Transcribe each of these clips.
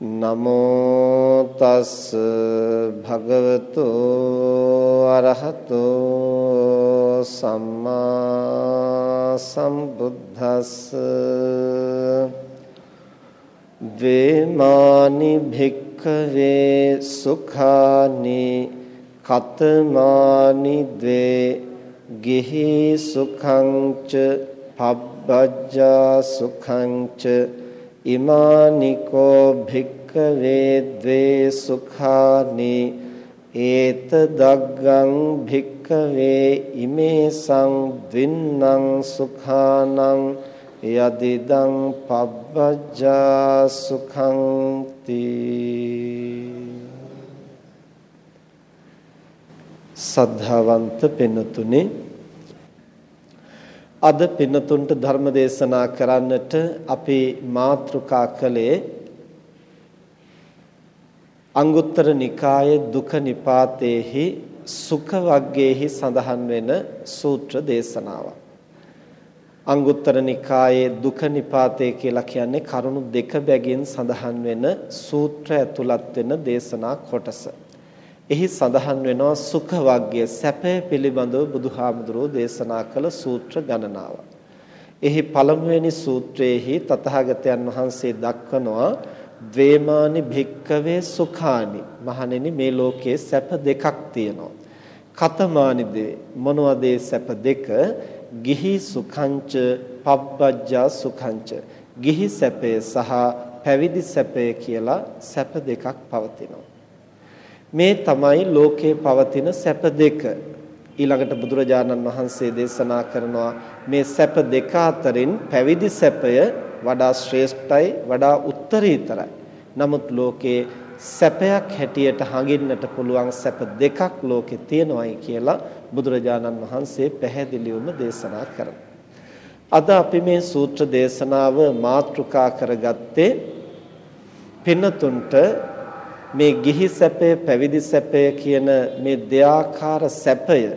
නමෝ තස් භගවතු අරහතෝ සම්මා සම්බුද්දස්ස වේමානි භික්ඛවේ සුඛානි කතමානි ද්වේ ගිහි සුඛං ච පබ්බජ්ජා සුඛං ච ඉමානිකෝ භික්කවේ ද්වේ සුඛානි ඒත දග්ගං භික්කවේ ඉමේසං ද්වින්නං සුඛානං යදිදං පබ්බජ්ජා සුඛං තී සද්ධාවන්ත පින්නතුනේ අද පින්නතුන්ට ධර්ම දේශනා කරන්නට අපි මාතෘකා කළේ අංගුත්තර නිකායේ දුක නිපාතේහි සුඛ වග්ගයේහි සඳහන් වෙන සූත්‍ර දේශනාවක්. අංගුත්තර නිකායේ දුක නිපාතේ කියලා කියන්නේ කරුණු දෙක බැගින් සඳහන් වෙන සූත්‍ර ඇතුළත් වෙන දේශනා කොටස. එහි සඳහන් වෙනවා සුඛ වර්ගය සැපය පිළිබඳව බුදුහාමුදුරෝ දේශනා කළ සූත්‍ර ගණනාව. එහි පළමුවෙනි සූත්‍රයේහි තථාගතයන් වහන්සේ දක්වනවා ද්වේමානි භික්කවේ සුඛානි මහණෙනි මේ ලෝකයේ සැප දෙකක් තියෙනවා. කතමානි දේ මොනවද සැප දෙක? ගිහි සුඛංච පබ්බජ්ජා සුඛංච ගිහි සැපය සහ පැවිදි සැපය කියලා සැප දෙකක් පවතිනවා. මේ තමයි ලෝකේ පවතින සැප දෙක. ඊළඟට බුදුරජාණන් වහන්සේ දේශනා කරනවා මේ සැප දෙක අතරින් පැවිදි සැපය වඩා ශ්‍රේෂ්ඨයි වඩා උත්තරීතරයි. නමුත් ලෝකේ සැපයක් හැටියට හඟින්නට පුළුවන් සැප දෙකක් ලෝකේ තියෙනවායි කියලා බුදුරජාණන් වහන්සේ පැහැදිලිවම දේශනා කරනවා. අද අපි මේ සූත්‍ර දේශනාව මාතෘකා කරගත්තේ පින්නතුන්ට මේ ගිහි සැපය පැවිදි සැපය කියන මේ දෙආකාර සැපය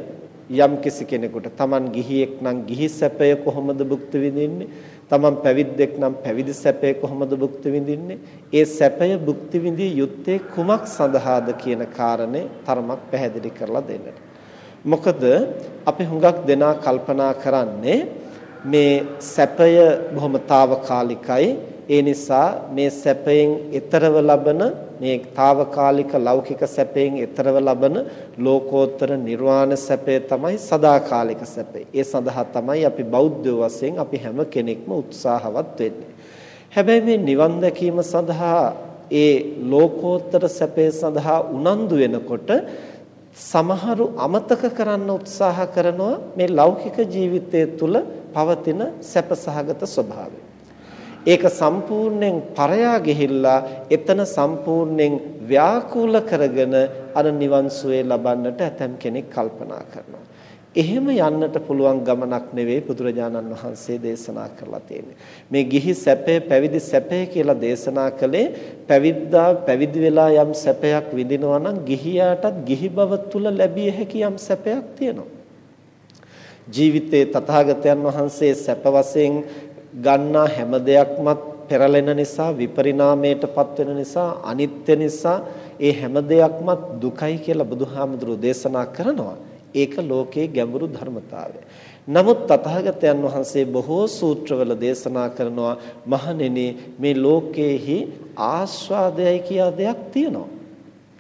යම් කිසි කෙනෙකුට Taman ගිහියෙක් නම් ගිහි සැපය කොහොමද භුක්ති විඳින්නේ? Taman පැවිද්දෙක් නම් පැවිදි සැපය කොහොමද භුක්ති විඳින්නේ? ඒ සැපය භුක්ති විඳිය යුත්තේ කුමක් සඳහාද කියන කාරණේ තරමක් පැහැදිලි කරලා දෙන්නට. මොකද අපි හුඟක් දෙනා කල්පනා කරන්නේ මේ සැපය බොහොම తాවකාලිකයි. ඒ නිසා මේ සැපයෙන් ඈතරව ලබන මේ తాවකාලික ලෞකික සැපයෙන් ඈතරව ලබන ලෝකෝත්තර නිර්වාණ සැපය තමයි සදාකාලික සැපය. ඒ සඳහා තමයි අපි බෞද්ධ වශයෙන් අපි හැම කෙනෙක්ම උත්සාහවත් වෙන්නේ. හැබැයි මේ නිවන් දැකීම සඳහා ඒ ලෝකෝත්තර සැපය සඳහා උනන්දු වෙනකොට සමහරු අමතක කරන්න උත්සාහ කරනවා මේ ලෞකික ජීවිතය තුළ පවතින සැපසහගත ස්වභාවය. ඒක සම්පූර්ණයෙන් පරයා ගිහිල්ලා එතන සම්පූර්ණයෙන් ව්‍යාකූල කරගෙන අර නිවන් සුවේ ලබන්නට ඇතම් කෙනෙක් කල්පනා කරනවා. එහෙම යන්නට පුළුවන් ගමනක් නෙවෙයි බුදුරජාණන් වහන්සේ දේශනා කරලා තියෙන්නේ. මේ ගිහි සැපේ පැවිදි සැපේ කියලා දේශනා කළේ පැවිද්දා පැවිදි වෙලා යම් සැපයක් විඳිනවා නම් ගිහියාටත් ගිහි බව තුල ලැබිය හැකි යම් සැපයක් තියෙනවා. ජීවිතේ තථාගතයන් වහන්සේ සැප වශයෙන් ගන්නා හැම දෙයක්මත් පෙරලෙන නිසා විපරිණාමයටපත් වෙන නිසා අනිත්‍ය නිසා ඒ හැම දෙයක්මත් දුකයි කියලා බුදුහාමුදුරෝ දේශනා කරනවා. ඒක ලෝකයේ ගැඹුරු ධර්මතාවය. නමුත් තථාගතයන් වහන්සේ බොහෝ සූත්‍රවල දේශනා කරනවා මහණෙනි මේ ලෝකයේහි ආස්වාදයයි කියලා දෙයක් තියෙනවා.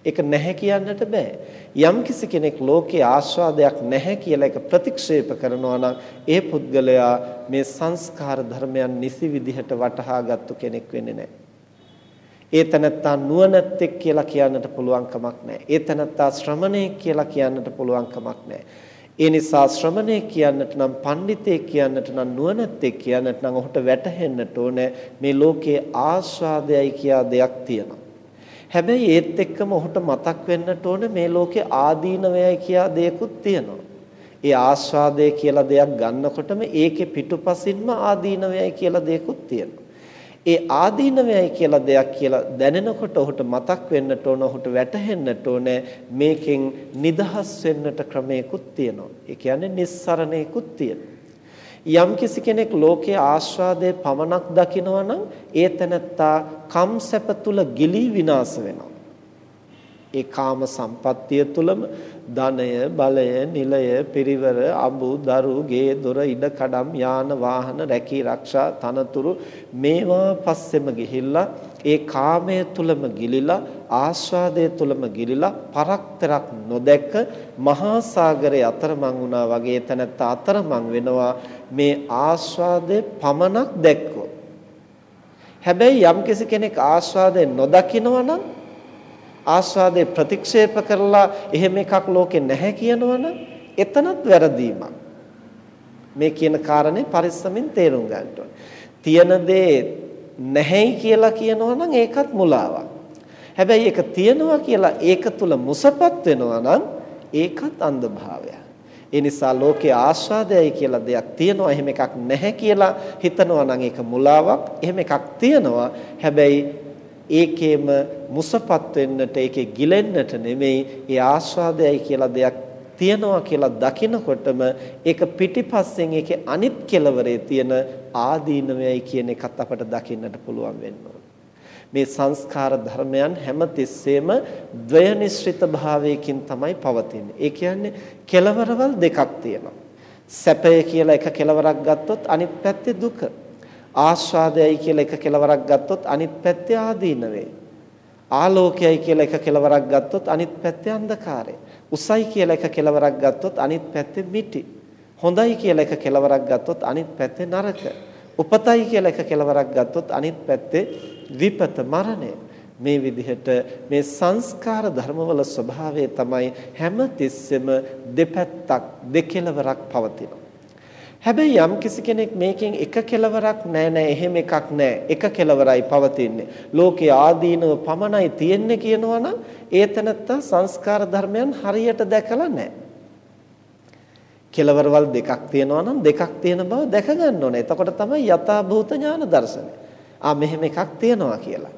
ඒක නැහැ කියන්නට බෑ. යම් කිසි කෙනෙක් ලෝකේ ආස්වාදයක් නැහැ කියලා එක ප්‍රතික්ෂේප කරනවා නම් ඒ පුද්ගලයා මේ සංස්කාර ධර්මයන් නිසි විදිහට වටහා ගත්තු කෙනෙක් වෙන්නේ නැහැ. ඒ තනත්තා නුවණැත්තෙක් කියලා කියන්නට පුළුවන් කමක් නැහැ. ඒ තනත්තා ශ්‍රමණෙක් කියලා කියන්නට පුළුවන් කමක් නැහැ. ඒ නිසා ශ්‍රමණෙක් කියන්නට නම් පඬිතෙක් කියන්නට නම් නුවණැත්තෙක් කියන්නට නම් ඔහුට වැටහෙන්නට ඕනේ මේ ලෝකයේ ආස්වාදයයි කියා දෙයක් තියෙනවා. හැබැයි ඒත් එක්කම ඔහුට මතක් වෙන්නට ඕනේ මේ ලෝකේ ආදීනවයයි කියා දෙයක්ත් තියෙනවා. ඒ ආස්වාදය කියලා දෙයක් ගන්නකොටම ඒකේ පිටුපසින්ම ආදීනවයයි කියලා දෙයක්ත් තියෙනවා. ඒ ආදීනවයයි කියලා දෙයක් කියලා දැනෙනකොට ඔහුට මතක් වෙන්නට ඕන ඔහුට වැටහෙන්නට ඕන මේකෙන් නිදහස් වෙන්නට ක්‍රමයකුත් තියෙනවා. ඒ කියන්නේ නිස්සරණයකුත් තියෙනවා. යම් කිසි කෙනෙක් ලෝකයේ ආස්වාදයේ පමණක් දකිනවා නම් ඒ තැනත්තා කම් සැප තුල ගිලී විනාශ වෙනවා. ඒ කාම සම්පත්තිය තුලම ධනය බලය නිලය පිරිවර අඹු දරු ගේ දොර ඉඩ කඩම් යාන වාහන රැකී රක්ෂා තනතුරු මේවා පස්සෙම ගිහිල්ලා ඒ කාමයේ තුලම ගිලිලා ආස්වාදයේ තුලම ගිලිලා පරක්තරක් නොදැක මහා සාගරයේ අතරමං වුණා වගේ තැනත්ත අතරමං වෙනවා මේ ආස්වාදයේ පමණක් දැක්කොත් හැබැයි යම්කිසි කෙනෙක් ආස්වාදයේ නොදකිනවා නම් ආස්වාදේ ප්‍රතික්ෂේප කරලා එහෙම එකක් ලෝකේ නැහැ කියනවනම් එතනත් වැරදීමක්. මේ කියන කාරණේ පරිස්සමින් තේරුම් ගන්න තියෙන දේ නැහැයි කියලා කියනවනම් ඒකත් මුලාවක්. හැබැයි ඒක තියනවා කියලා ඒක තුල මුසපත් වෙනවා නම් ඒකත් අන්ධභාවයක්. ඒ නිසා ලෝකේ ආස්වාදයයි කියලා දෙයක් තියෙනවා එහෙම එකක් නැහැ කියලා හිතනවා නම් ඒක මුලාවක්. එහෙම එකක් තියෙනවා. හැබැයි ඒකේම මුසපත් වෙන්නට ඒකේ ගිලෙන්නට නෙමෙයි ඒ ආස්වාදයයි කියලා දෙයක් තියනවා කියලා දකිනකොටම ඒක පිටිපස්සෙන් ඒකේ අනිත් කෙලවරේ තියෙන ආදීනවයයි කියන එකත් අපට දකින්නට පුළුවන් වෙන්න මේ සංස්කාර ධර්මයන් හැම තිස්සෙම ද්වයනිශ්‍රිත භාවයකින් තමයි පවතින්නේ. ඒ කියන්නේ කෙලවරවල් දෙකක් තියෙනවා. සැපය කියලා එක කෙලවරක් ගත්තොත් අනිත් පැත්තේ දුක. ආස්වාදයයි කියලා එක කෙලවරක් ගත්තොත් අනිත් පැත්තේ ආදීනවේ. ආලෝකයයි කියලා එක කෙලවරක් ගත්තොත් අනිත් පැත්තේ අන්ධකාරය. උසයි කියලා එක කෙලවරක් ගත්තොත් අනිත් පැත්තේ මිටි. හොඳයි කියලා එක කෙලවරක් ගත්තොත් අනිත් පැත්තේ නරක. උපතයි කියලා එක කෙලවරක් ගත්තොත් අනිත් පැත්තේ විපත මරණය. මේ විදිහට මේ සංස්කාර ධර්මවල ස්වභාවය තමයි හැම තිස්සෙම දෙපැත්තක් දෙකෙලවරක් පවතිනවා. හැබැයි යම් කිසි කෙනෙක් මේකෙන් එක කෙලවරක් නෑ නෑ එහෙම එකක් නෑ එක කෙලවරයි පවතින්නේ ලෝකයේ ආදීනව පමණයි තියෙන්නේ කියනවා නම් ඒතනත්ත සංස්කාර ධර්මයන් හරියට දැකලා නෑ කෙලවරවල් දෙකක් තියෙනවා නම් දෙකක් තියෙන බව දැක ගන්න ඕනේ එතකොට තමයි යථා භූත ඥාන දර්ශනය ආ මෙහෙම එකක් තියෙනවා කියලා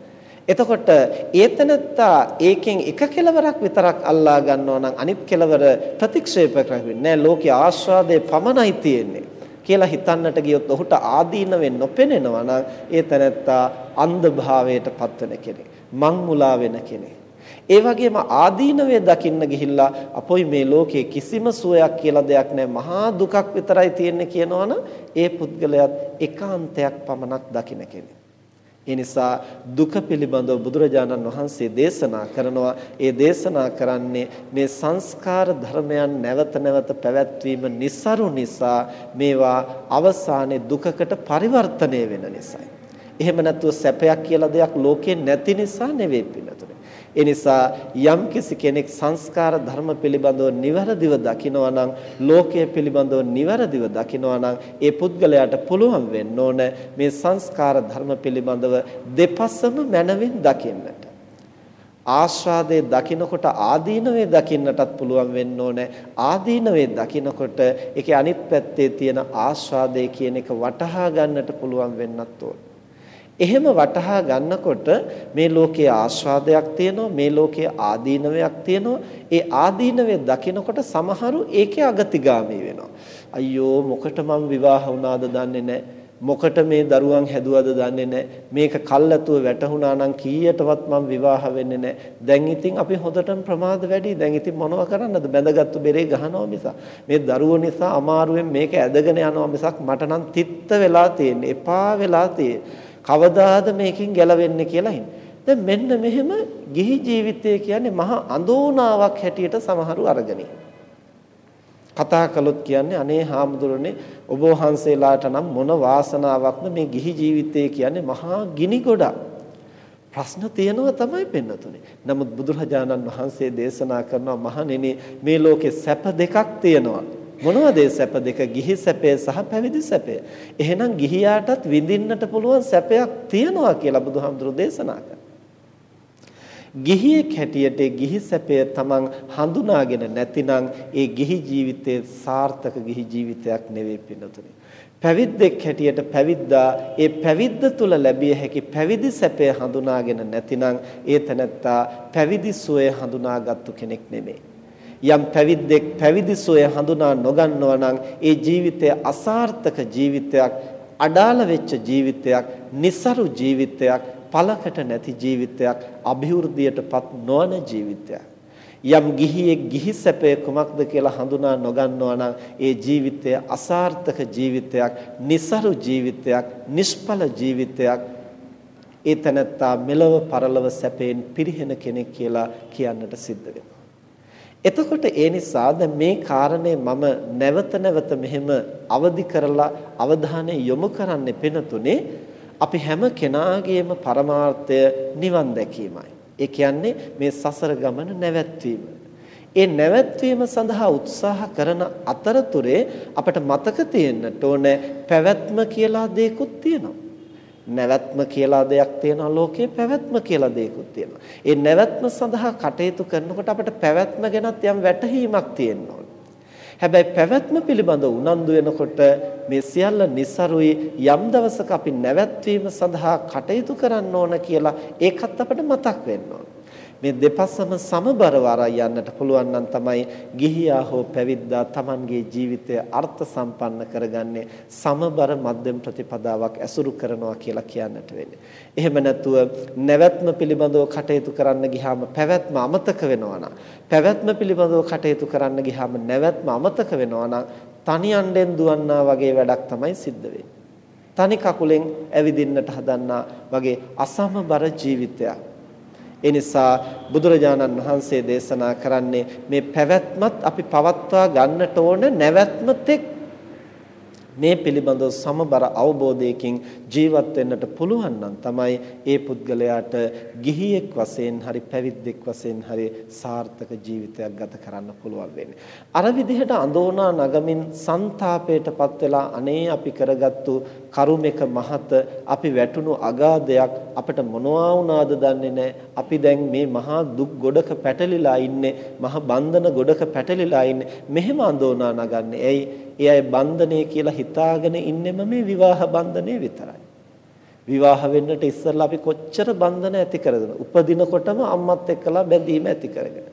එතකොට ඒතනත්තා ඒකෙන් එක කෙලවරක් විතරක් අල්ලා ගන්නවා නම් අනිත් කෙලවර ප්‍රතික්ෂේප කරන්නේ නෑ ලෝකයේ ආස්වාදයේ පමණයි තියෙන්නේ කියලා හිතන්නට ගියොත් ඔහුට ආදීනවෙන් නොපෙනෙනවා නම් ඒ තැනැත්තා අන්ධ භාවයට පත්වෙන කෙනෙක්. මං මුලා වෙන කෙනෙක්. ඒ වගේම ආදීනවේ දකින්න ගිහිල්ලා අපොයි මේ ලෝකේ කිසිම සුවයක් කියලා දෙයක් නැහැ මහා දුකක් විතරයි තියෙන්නේ කියනවනම් ඒ පුද්ගලයාත් ඒකාන්තයක් පමණක් දකින්න කෙනෙක්. ඒ නිසා දුක පිළිබඳව බුදුරජාණන් වහන්සේ දේශනා කරනවා ඒ දේශනා කරන්නේ මේ සංස්කාර ධර්මයන් නැවත නැවත පැවැත්වීම નિસරු නිසා මේවා අවසානයේ දුකකට පරිවර්තනය වෙන නිසායි. එහෙම නැතුව සැපයක් කියලා දෙයක් ලෝකේ නැති නිසා නෙවෙයි පිළිතුරේ. ඒ නිසා යම්කිසි කෙනෙක් සංස්කාර ධර්ම පිළිබඳව නිවැරදිව දකිනවා නම් ලෝකයේ පිළිබඳව නිවැරදිව දකිනවා නම් ඒ පුද්ගලයාට පුළුවන් වෙන්න ඕන මේ සංස්කාර ධර්ම පිළිබඳව දෙපසම මනවින් දකින්නට. ආස්වාදයේ දකිනකොට ආදීනවේ දකින්නටත් පුළුවන් වෙන්න ඕනේ ආදීනවේ දකිනකොට ඒකේ අනිත් පැත්තේ තියෙන ආස්වාදයේ කියන එක වටහා ගන්නට පුළුවන් වෙන්නත් ඕනේ එහෙම වටහා ගන්නකොට මේ ලෝකයේ ආස්වාදයක් තියෙනවා මේ ලෝකයේ ආදීනවයක් තියෙනවා. ඒ ආදීනවේ දකිනකොට සමහරු ඒකේ අගතිගාමී වෙනවා. අයියෝ මොකට මම විවාහ වුණාද දන්නේ නැහැ. මොකට මේ දරුවන් හැදුවද දන්නේ නැහැ. මේක කල්ැතුව වැටුණා නම් කීයටවත් මම විවාහ වෙන්නේ නැහැ. දැන් ඉතින් අපි හොඳටම ප්‍රමාද වැඩි. දැන් ඉතින් මොනව කරන්නද? බැඳගත්තු බෙරේ ගහනවා මිස මේ දරුවෝ නිසා අමාරුවෙන් මේක ඇදගෙන යනවා මිසක් මට නම් තිත්ත වෙලා තියෙන්නේ එපා වෙලා තියෙන්නේ. කවදාද මේකෙන් ගැලවෙන්නේ කියලා හින්. දැන් මෙන්න මෙහෙම ගිහි ජීවිතය කියන්නේ මහා අඳෝනාවක් හැටියට සමහරු අරගෙන කතා කළොත් කියන්නේ අනේ හාමුදුරනේ ඔබ වහන්සේලාට නම් මොන වාසනාවක්ද මේ ගිහි ජීවිතය කියන්නේ මහා ගිනි ගොඩක්. ප්‍රශ්න තියෙනවා තමයි පෙන්නතුනේ. නමුත් බුදුරජාණන් වහන්සේ දේශනා කරනවා මහණෙනි මේ ලෝකේ සැප දෙකක් තියෙනවා. මොනවද ඒ සැප දෙක? ගිහි සැපය සහ පැවිදි සැපය. එහෙනම් ගිහියාටත් විඳින්නට පුළුවන් සැපයක් තියෙනවා කියලා බුදුහාමුදුරු දේශනා කරා. ගිහියෙක් හැටියට ගිහි සැපය තමන් හඳුනාගෙන නැතිනම් ඒ ගිහි ජීවිතයේ සාර්ථක ගිහි ජීවිතයක් නෙවෙයි පින්නතුනේ. පැවිද්දෙක් හැටියට පැවිද්දා ඒ පැවිද්ද තුල ලැබිය හැකි පැවිදි සැපය හඳුනාගෙන නැතිනම් ඒ තැනැත්තා පැවිදි සුවය හඳුනාගත්තු කෙනෙක් නෙමෙයි. යම් පැවිද්දෙක් පැවිදි සෝය හඳුනා නොගන්නවා නම් ඒ ජීවිතය අසාර්ථක ජීවිතයක් අඩාල වෙච්ච ජීවිතයක් નિસරු ජීවිතයක් පළකට නැති ජීවිතයක් અભිවෘද්ධියටපත් නොවන ජීවිතයක්. යම් ගිහියෙක් ගිහි සැපේ කුමක්ද කියලා හඳුනා නොගන්නවා නම් ඒ ජීවිතය අසාර්ථක ජීවිතයක් નિસරු ජීවිතයක් නිෂ්ඵල ජීවිතයක්. ඒ තනත්තා මෙලව පරලව සැපයෙන් පිරිහෙන කෙනෙක් කියලා කියන්නට සිද්ධ වෙනවා. එතකොට ඒ නිසා දැන් මේ කාරණේ මම නැවත නැවත මෙහෙම අවදි කරලා අවධානය යොමු කරන්නේ පෙනතුනේ අපි හැම කෙනාගේම පරමාර්ථය නිවන් දැකීමයි. ඒ කියන්නේ මේ සසර ගමන නැවැත්වීම. ඒ නැවැත්වීම සඳහා උත්සාහ කරන අතරතුරේ අපට මතක තියෙන්නට ඕනේ පැවැත්ම කියලා දෙයක්ත් තියෙනවා. නැවැත්ම කියලා දෙයක් තියෙනවා ලෝකේ පැවැත්ම කියලා දෙයක්ත් තියෙනවා. ඒ නැවැත්ම සඳහා කටයුතු කරනකොට අපිට පැවැත්ම ගැනත් යම් වැටහීමක් තියෙන්න හැබැයි පැවැත්ම පිළිබඳ උනන්දු වෙනකොට මේ සියල්ල નિසරුයි යම් දවසක අපි නැවැත්වීම සඳහා කටයුතු කරන්න ඕන කියලා ඒකත් අපිට මතක් වෙන්න ඕන. මේ දෙපසම සමබරව අරන් යන්නට පුළුවන් නම් තමයි ගිහියා හෝ පැවිද්දා Tamanගේ ජීවිතය අර්ථ සම්පන්න කරගන්නේ සමබර මධ්‍යම ප්‍රතිපදාවක් ඇසුරු කරනවා කියලා කියන්නට වෙන්නේ. එහෙම නැතුව නැවැත්ම පිළිබඳව කටයුතු කරන්න ගියාම පැවැත්ම අමතක වෙනවා පැවැත්ම පිළිබඳව කටයුතු කරන්න ගියාම නැවැත්ම අමතක වෙනවා තනි අණ්ඩෙන් දුවන්නා වගේ වැඩක් තමයි සිද්ධ වෙන්නේ. තනි කකුලෙන් ඇවිදින්නට හදන්නා වගේ අසමබර ජීවිතයක්. ඒ නිසා බුදුරජාණන් වහන්සේ දේශනා කරන්නේ මේ පැවැත්මත් අපි පවත්වා ගන්නට ඕන නැවැත්මත් එක්ක මේ පිළිබඳව සමබර අවබෝධයකින් ජීවත් වෙන්නට පුළුවන් නම් තමයි ඒ පුද්ගලයාට ගිහියෙක් වශයෙන් හරි පැවිද්දෙක් වශයෙන් හරි සාර්ථක ජීවිතයක් ගත කරන්න පුළුවන් වෙන්නේ. අර විදිහට අඳෝනා නගමින් ਸੰతాපයටපත් වෙලා අනේ අපි කරගත්තු කරුමෙක මහත අපි වැටුණු අගාධයක් අපිට මොනවා වුණාද දන්නේ නැහැ. අපි දැන් මේ මහා දුක් ගොඩක පැටලිලා ඉන්නේ, මහා බන්ධන ගොඩක පැටලිලා ඉන්නේ. මෙහෙම අඳෝනා නගන්නේ. ඇයි? ඒ අය බන්ධනය කියලා හිතාගෙන ඉන්නෙම මේ විවාහ බන්ධනය විතරයි. විවාහ වෙන්නට ඉස්සෙල්ලා අපි කොච්චර බන්ධන ඇති කරගෙන උපදිනකොටම අම්මත් එක්කලා බැඳීම ඇති කරගෙන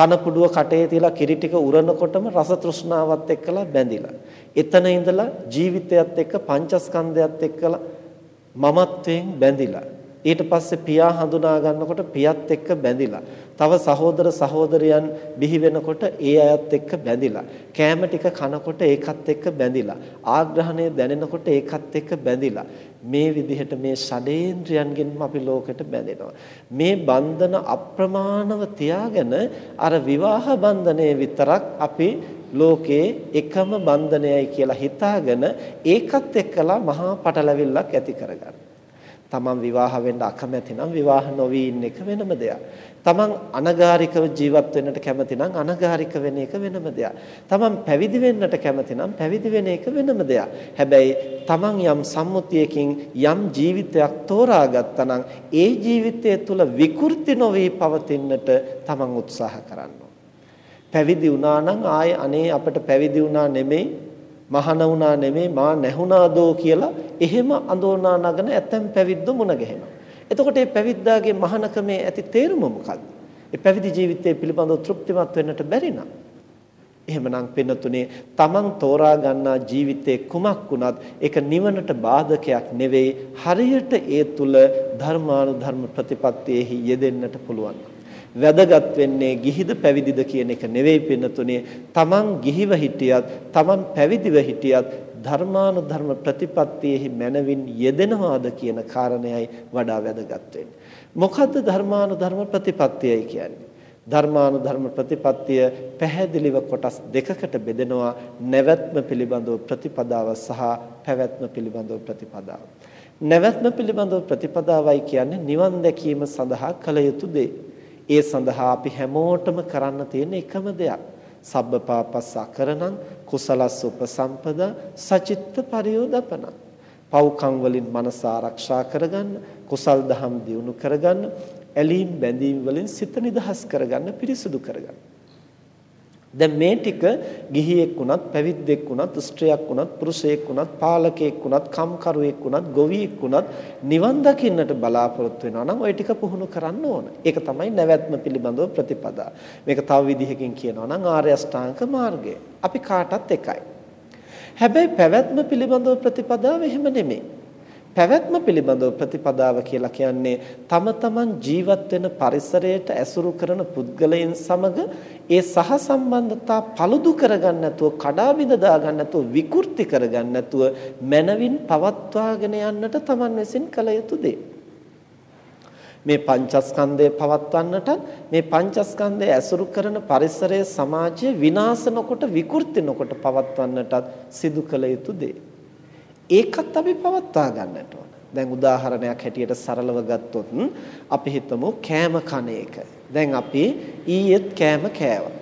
තනකුඩුව කටේ තියලා කිරි ටික උරනකොටම රස තෘෂ්ණාවත් එක්කලා බැඳිලා. එතන ඉඳලා ජීවිතයත් එක්ක පංචස්කන්ධයත් එක්කලා මමත්වයෙන් බැඳිලා. ඊට පස්සේ පියා හඳුනා ගන්නකොට පියත් එක්ක බැඳිලා. තව සහෝදර සහෝදරයන් බිහි වෙනකොට ඒ අයත් එක්ක බැඳිලා. කෑම ටික කනකොට ඒකත් එක්ක බැඳිලා. ආග්‍රහණය දැනෙනකොට ඒකත් එක්ක බැඳිලා. මේ විදිහට මේ ෂඩේන්ද්‍රයන්ගෙන්ම අපි ලෝකෙට බැඳෙනවා. මේ බන්ධන අප්‍රමාණව තියාගෙන අර විවාහ බන්ධනයේ විතරක් අපි ලෝකේ එකම බන්ධනයයි කියලා හිතාගෙන ඒකත් එක්කලා මහා පටලැවිල්ලක් ඇති කරගන්න. තමන් විවාහ වෙන්න අකමැති නම් විවාහ නොවී ඉන්න එක වෙනම දෙයක්. තමන් අනගාരികව ජීවත් වෙන්නට කැමති නම් අනගාരിക වෙන එක වෙනම දෙයක්. තමන් පැවිදි වෙන්නට කැමති නම් පැවිදි වෙන එක වෙනම දෙයක්. හැබැයි තමන් යම් සම්මුතියකින් යම් ජීවිතයක් තෝරාගත්තා නම් ඒ ජීවිතය තුළ විකෘති නොවේ පවතින්නට තමන් උත්සාහ කරනවා. පැවිදි වුණා නම් ආයේ අනේ අපට පැවිදි වුණා නෙමෙයි මහාන වුණා නෙමෙයි මා නැහුණාදෝ කියලා එහෙම අඳෝනා නගන ඇතැම් පැවිද්දෝ මුණ ගැහෙනවා. එතකොට මේ පැවිද්දාගේ මහානකමේ ඇති තේරුම මොකක්ද? ඒ පැවිදි ජීවිතය පිළිබඳව තෘප්තිමත් වෙන්නට බැරි නම් එහෙමනම් පින්නතුනේ තමන් තෝරා ගන්නා ජීවිතේ කුමක් වුණත් ඒක නිවනට බාධකයක් නෙවෙයි හරියට ඒ තුල ධර්මානුධර්ම ප්‍රතිපත්තියෙහි යෙදෙන්නට පුළුවන්. වැදගත් වෙන්නේ ගිහිද පැවිදිද කියන එක නෙවෙයි පින්නතුනේ තමන් ගිහිව හිටියත් තමන් පැවිදිව හිටියත් ධර්මානුධර්ම ප්‍රතිපත්තියෙහි මනවින් යෙදෙනවාද කියන කාරණයයි වඩා වැදගත් වෙන්නේ. මොකද්ද ධර්මානුධර්ම ප්‍රතිපත්තියයි කියන්නේ? ධර්මානුධර්ම ප්‍රතිපත්තිය පැහැදිලිව කොටස් දෙකකට බෙදෙනවා නැවැත්ම පිළිබඳව ප්‍රතිපදාව සහ පැවැත්ම පිළිබඳව ප්‍රතිපදාව. නැවැත්ම පිළිබඳව ප්‍රතිපදාවයි කියන්නේ නිවන් දැකීම සඳහා කළ යුතු දේ. ඒ සඳහා අපි හැමෝටම කරන්න තියෙන එකම දෙයක්. සබ්බපාපස්ස අකරණං කුසලස්ස උපසම්පදා සචිත්ත පරියෝදපන. පව්කම් වලින් මනස ආරක්ෂා කරගන්න, කුසල් දහම් දියුණු කරගන්න, ඇලීම් බැඳීම් වලින් සිත නිදහස් කරගන්න, පිරිසුදු කරගන්න. දැන් මේ ටික ගිහියෙක් වුණත් පැවිද්දෙක් වුණත් ස්ත්‍රියක් වුණත් පුරුෂයෙක් වුණත් පාලකයෙක් වුණත් කම්කරුවෙක් වුණත් ගොවියෙක් වුණත් නිවන් දකින්නට බලාපොරොත්තු වෙනවා නම් ওই ටික පුහුණු කරන්න ඕන. ඒක තමයි නැවැත්ම පිළිබඳව ප්‍රතිපදා. මේක තව විදිහකින් කියනවා නම් ආර්ය අෂ්ටාංග මාර්ගය. අපි කාටත් එකයි. හැබැයි පැවැත්ම පිළිබඳව ප්‍රතිපදාව එහෙම නෙමෙයි. පැවැත්ම පිළිබඳව ප්‍රතිපදාව කියලා කියන්නේ තම තමන් ජීවත් වෙන පරිසරයට ඇසුරු කරන පුද්ගලයන් සමග ඒ සහසම්බන්ධතා paludu කරගන්න නැතුව කඩා බිඳ දාගන්න නැතුව විකෘති කරගන්න නැතුව මනවින් පවත්වාගෙන යන්නට තමන් විසින් කළ යුතු දේ. මේ පංචස්කන්ධය පවත්වන්නට මේ පංචස්කන්ධය ඇසුරු කරන පරිසරයේ සමාජය විනාශ නොකොට විකෘති නොකොට පවත්වන්නටත් සිදු කළ යුතු දේ. ඒකත් අපි පවත්වා ගන්නට ඕන. දැන් උදාහරණයක් හැටියට සරලව ගත්තොත් අපි හිතමු කෑම කන එක. දැන් අපි ඊයේත් කෑම කෑවා.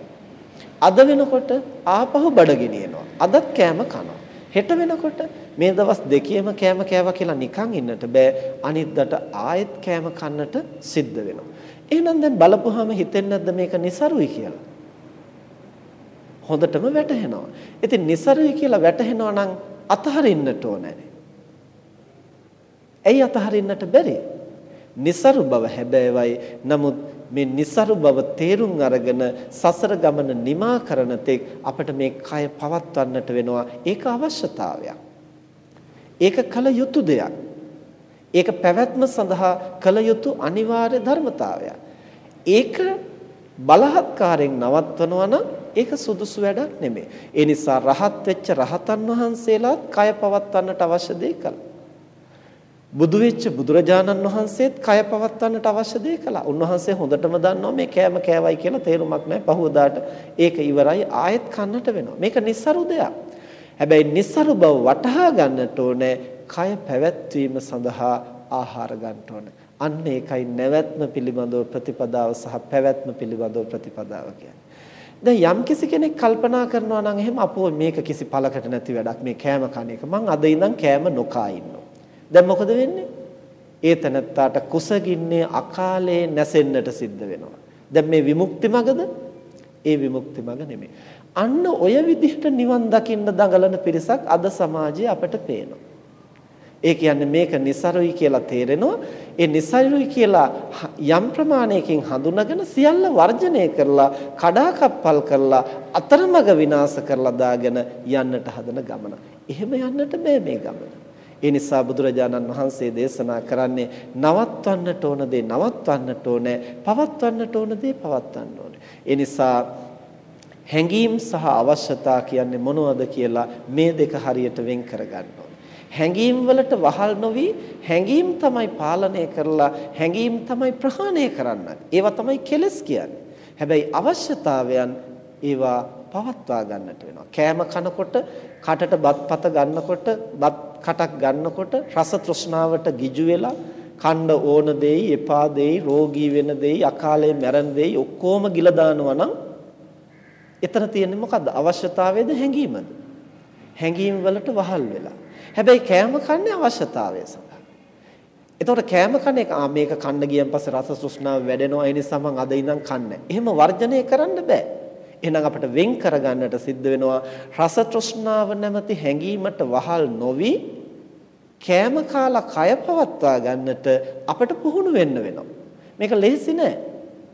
අද වෙනකොට ආපහු බඩගිනියනවා. අදත් කෑම කනවා. හෙට වෙනකොට මේ දවස් දෙකේම කෑම කෑවා කියලා නිකන් ඉන්නට බෑ. අනිද්දාට ආයෙත් කෑම කන්නට සිද්ධ වෙනවා. එහෙනම් දැන් බලපුවාම හිතෙන්නේ නැද්ද මේක નિසරුයි කියලා? හොඳටම වැටහෙනවා. ඉතින් નિසරුයි කියලා වැටහෙනවා නම් අතහරින්නට ඕනේ. ඇයි අතහරින්නට බැරි? નિසරු බව හැබෑවයි. නමුත් මේ નિසරු බව තේරුම් අරගෙන සසර ගමන නිමා කරන තෙක් අපිට මේ කය පවත්වන්නට වෙනවා. ඒක අවශ්‍යතාවයක්. ඒක කල යුතු දෙයක්. ඒක පැවැත්ම සඳහා කල යුතු අනිවාර්ය ධර්මතාවයක්. ඒක බලහත්කාරයෙන් නවත්වනවා නම් ඒක සුදුසු වැඩක් නෙමෙයි. ඒ නිසා රහත් වෙච්ච රහතන් වහන්සේලාත් කය පවත්වන්නට අවශ්‍ය දේ කළා. බුදු වෙච්ච බුදුරජාණන් වහන්සේත් කය පවත්වන්නට අවශ්‍ය දේ කළා. උන්වහන්සේ හොඳටම දන්නවා මේ කෑම කෑවයි කියලා තේරුමක් නැහැ. පහුවදාට ඒක ඉවරයි ආයෙත් කන්නට වෙනවා. මේක નિස්සරු දෙයක්. හැබැයි નિස්සරු බව වටහා ගන්නට ඕනේ කය පැවැත්වීම සඳහා ආහාර ගන්න ඕනේ. අන්න ඒකයි නැවැත්ම පිළිබඳව ප්‍රතිපදාව සහ පැවැත්ම පිළිබඳව ප්‍රතිපදාව කියන්නේ. දැන් යම් කිසි කෙනෙක් කල්පනා කරනවා නම් එහෙම අපෝ මේක කිසි පළකට නැති වැඩක් මේ කෑම කන එක. මං අද ඉඳන් කෑම නොකා ඉන්නවා. දැන් මොකද වෙන්නේ? ඒ තනත්තාට කුසගින්නේ අකාලේ නැසෙන්නට සිද්ධ වෙනවා. දැන් මේ විමුක්ති මගද? ඒ විමුක්ති මග නෙමෙයි. අන්න ඔය විදිහට නිවන් දකින්න දඟලන පිරිසක් අද සමාජයේ අපට පේනවා. ඒ කියන්නේ මේක નિසරුයි කියලා තේරෙනවා. ඒ નિසරුයි කියලා යම් ප්‍රමාණයකින් හඳුනාගෙන සියල්ල වර්ජනය කරලා කඩාකප්පල් කරලා අතරමඟ විනාශ කරලා දාගෙන යන්නට හදන ගමන. එහෙම යන්නට බෑ මේ ගමන. ඒ නිසා බුදුරජාණන් වහන්සේ දේශනා කරන්නේ නවත්වන්නට ඕන දේ නවත්වන්නට ඕනේ, පවත්වන්නට ඕන දේ පවත්වන්න ඕනේ. ඒ නිසා හැඟීම් සහ අවශ්‍යතා කියන්නේ මොනවද කියලා මේ දෙක හරියට වෙන් කරගන්න හැඟීම් වලට වහල් නොවි හැඟීම් තමයි පාලනය කරලා හැඟීම් තමයි ප්‍රහාණය කරන්න. ඒවා තමයි කෙලස් කියන්නේ. හැබැයි අවශ්‍යතාවයන් ඒවා පවත්වා ගන්නට වෙනවා. කෑම කනකොට කටට බත් පත ගන්නකොට බත් කටක් ගන්නකොට රස තෘෂ්ණාවට ගිජු වෙලා කණ්ඩ ඕන දෙයි, එපා දෙයි, රෝගී වෙන දෙයි, අකාලේ මැරෙන දෙයි ඔක්කොම ගිල දානවා නම් එතන තියෙන්නේ මොකද්ද? අවශ්‍යතාවයේද හැඟීමද? හැඟීම් වලට වහල් වෙලා. හැබැයි කෑම කන්නේ අවශ්‍යතාවය සඳහා. එතකොට කෑම කන එක මේක කන්න ගියන් පස්සේ රස තෘෂ්ණාව වැඩෙනවා ඒ නිසා මං අද ඉඳන් කන්නේ. එහෙම වර්ජනය කරන්න බෑ. එහෙනම් අපිට වෙන් කරගන්නට සිද්ධ වෙනවා රස තෘෂ්ණාව නැමැති හැඟීමට වහල් නොවි කෑම කාලා කය පවත්වා ගන්නට අපිට පුහුණු වෙන්න වෙනවා. මේක ලේසි නෑ.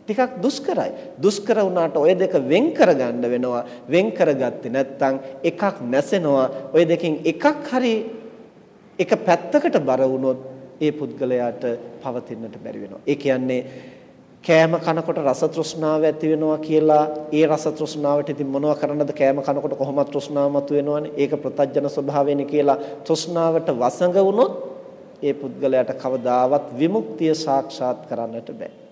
ටිකක් දුෂ්කරයි. දුෂ්කර වුණාට ඔය දෙක වෙන් කරගන්න වෙනවා. වෙන් කරගත්තේ නැත්නම් එකක් නැසෙනවා. ඔය දෙකෙන් එකක් හරි එක පැත්තකට බර වුණොත් ඒ පුද්ගලයාට පවතින්නට බැරි වෙනවා. ඒ කියන්නේ කෑම කනකොට රස තෘෂ්ණාව ඇති වෙනවා කියලා ඒ රස තෘෂ්ණාවට ඉතින් මොනවා කරන්නද කෑම කනකොට කොහොමද තෘෂ්ණාව මතුවෙනවනේ ඒක ප්‍රත්‍යජන ස්වභාවයනේ කියලා තෘෂ්ණාවට වසඟ වුණොත් ඒ පුද්ගලයාට කවදාවත් විමුක්තිය සාක්ෂාත් කරන්නට බෑ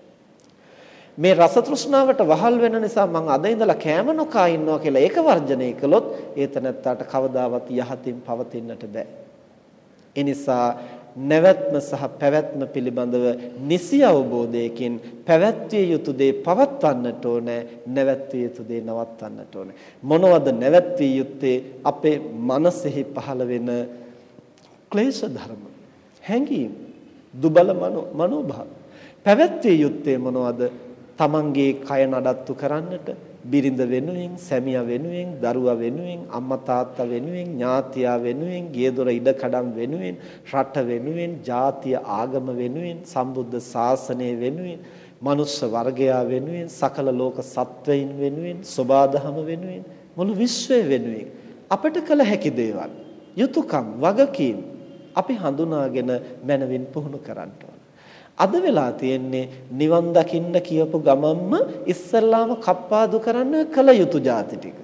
මේ රස තෘෂ්ණාවට වහල් වෙන නිසා මං අද ඉඳලා කෑම නොකා ඉන්නවා කියලා ඒක වර්ජනය කළොත් ඒතනත්තාට කවදාවත් යහතින් පවතින්නට බෑ. ඒ නිසා නැවැත්ම සහ පැවැත්ම පිළිබඳව නිසි අවබෝධයකින් පැවැත්විය යුතු දේ පවත්වන්නට ඕනේ නැවැත්විය යුතු දේ නවත්වන්නට ඕනේ. මොනවද නැවැත්විය යුත්තේ? අපේ මනසෙහි පහළ වෙන ක්ලේශ ධර්ම හැඟීම් දුබල මනෝභාව. පැවැත්විය යුත්තේ මොනවද? තමන්ගේ කය නඩත්තු කරන්නට බිරිඳ වෙනුවෙන් සැමියා වෙනුවෙන් දරුවා වෙනුවෙන් අම්මා තාත්තා වෙනුවෙන් ඥාතියා වෙනුවෙන් ගියදොර ඉඩකඩම් වෙනුවෙන් රට වෙනුවෙන් ජාතිය ආගම වෙනුවෙන් සම්බුද්ධ ශාසනය වෙනුවෙන් මනුස්ස වර්ගයා වෙනුවෙන් සකල ලෝක සත්වයින් වෙනුවෙන් සබාධම වෙනුවෙන් මුළු විශ්වය වෙනුවෙන් අපට කළ හැකි දේවල් යුතුයකම් වගකීම් අපි හඳුනාගෙන මනවින් පුහුණු කරන්න අද වෙලා තියෙන්නේ නිවන් දකින්න කියපු ගමම්ම ඉස්සල්ලාම කප්පාදු කරන්න කල යුතු જાති ටික.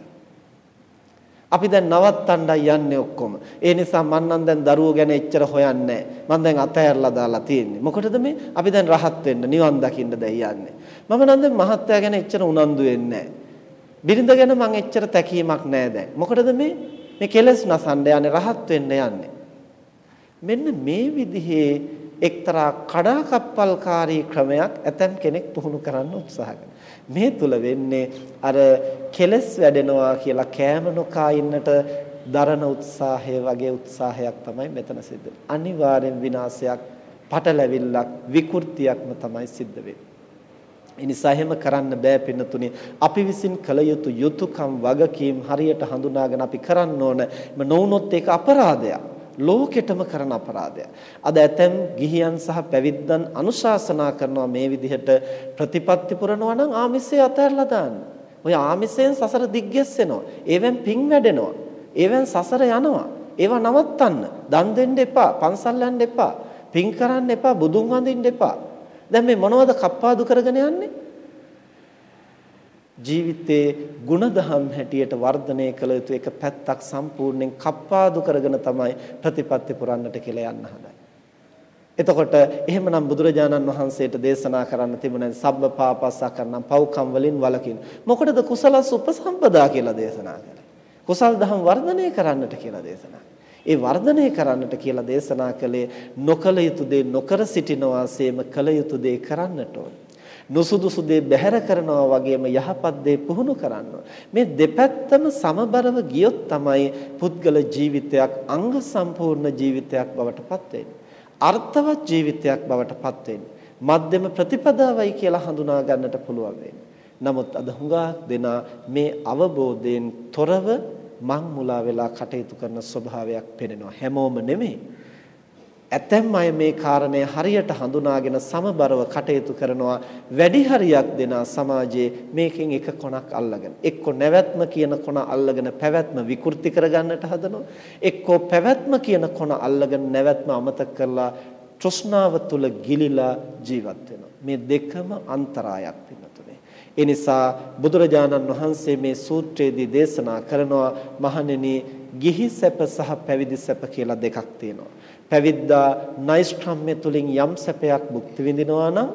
අපි දැන් නවත්තන්නයි යන්නේ ඔක්කොම. ඒ නිසා මම නම් දැන් දරුවෝ ගැන එච්චර හොයන්නේ මම දැන් අතහැරලා දාලා තියෙන්නේ. මොකටද මේ? අපි දැන් රහත් වෙන්න නිවන් දකින්න දැන් යන්නේ. මම නම් දැන් මහත්යා ගැන එච්චර උනන්දු වෙන්නේ බිරිඳ ගැන මං එච්චර තැකීමක් නැහැ දැන්. මොකටද මේ? මේ කෙලස් නසන්න යන්නේ රහත් වෙන්න යන්නේ. මෙන්න මේ විදිහේ එක්තරා කඩාකප්පල්කාරී ක්‍රමයක් ඇතම් කෙනෙක් පුහුණු කරන්න උත්සාහ මේ තුල වෙන්නේ අර කෙලස් වැඩෙනවා කියලා කෑම නොකා ඉන්නට දරන උත්සාහය වගේ උත්සාහයක් තමයි මෙතන සිද්ධ අනිවාර්යෙන් විනාශයක්, පටලැවිල්ලක්, විකෘතියක්ම තමයි සිද්ධ වෙන්නේ. ඒ නිසා එහෙම කරන්න බෑ පින්නතුනි. අපි විසින් කළ යුතු යුතුයකම් වගකීම් හරියට හඳුනාගෙන අපි කරන්න ඕන. නොවුනොත් ඒක අපරාධයක්. ලෝකෙටම කරන අපරාධයක්. අද ඇතැම් ගිහියන් සහ පැවිද්දන් අනුශාසනා කරනවා මේ විදිහට ප්‍රතිපත්ති පුරනවා නම් ආමිෂය අතහැරලා දාන්න. ඔය ආමිෂයෙන් සසර දිග්ගැස්සෙනවා. ඒවෙන් පිං වැඩෙනවා. ඒවෙන් සසර යනවා. ඒවා නවත්තන්න. දන් දෙන්න එපා. පන්සල් යන්න එපා. පිං කරන්න එපා. බුදුන් වඳින්න එපා. දැන් මේ මොනවද කප්පාදු කරගෙන යන්නේ? ජීවිතයේ ಗುಣධම් හැටියට වර්ධනය කළ යුතු එක පැත්තක් සම්පූර්ණයෙන් කප්පාදු කරගෙන තමයි ප්‍රතිපත්ති පුරන්නට කියලා යන්න හදන්නේ. එතකොට එහෙමනම් බුදුරජාණන් වහන්සේට දේශනා කරන්න තිබුණේ සබ්බ පාපස්සා කරනම් පව්කම් වලින් වලකින්. මොකටද කුසලස් උපසම්පදා කියලා දේශනා කළේ? කුසල් දහම් වර්ධනය කරන්නට කියලා දේශනා. ඒ වර්ධනය කරන්නට කියලා දේශනා කළේ නොකල යුතු දේ නොකර සිටිනවා සේම කල යුතු දේ කරන්නට ඕනේ. නුසුදුසු දේ බැහැර කරනවා වගේම යහපත් දේ පුහුණු කරනවා. මේ දෙපැත්තම සමබරව ගියොත් තමයි පුද්ගල ජීවිතයක් අංග සම්පූර්ණ ජීවිතයක් බවට පත් අර්ථවත් ජීවිතයක් බවට පත් මධ්‍යම ප්‍රතිපදාවයි කියලා හඳුනා ගන්නට පුළුවන් නමුත් අද හුඟක් දෙනා මේ අවබෝධයෙන් තොරව මං මුලා වෙලා කටයුතු කරන ස්වභාවයක් පෙනෙනවා. හැමෝම නෙමෙයි. ඇතැම් අය මේ කාරණය හරියට හඳුනාගෙන සමබරව කටයුතු කරනවා. වැඩි හරියක් දෙනා සමාජයේ මේකෙන් එක කොනක් අල්ලගෙන එක්ක නැවැත්ම කියන කොන අල්ලගෙන පැවැත්ම විකෘති කරගන්නට හදනවා. එක්කෝ පැවැත්ම කියන කොන අල්ලගෙන නැවැත්ම අමතක කරලා තෘෂ්ණාව තුල ගිලිලා ජීවත් වෙනවා. මේ දෙකම අන්තරායක් පින්නතුනේ. ඒ නිසා බුදුරජාණන් වහන්සේ මේ සූත්‍රයේදී දේශනා කරනවා මහණෙනි ගිහි සැප සහ පැවිදි සැප කියලා දෙකක් තියෙනවා. පැවිද්දා නෛෂ්ක්‍රම්‍ය තුලින් යම් සැපයක් භුක්ති විඳිනවා නම්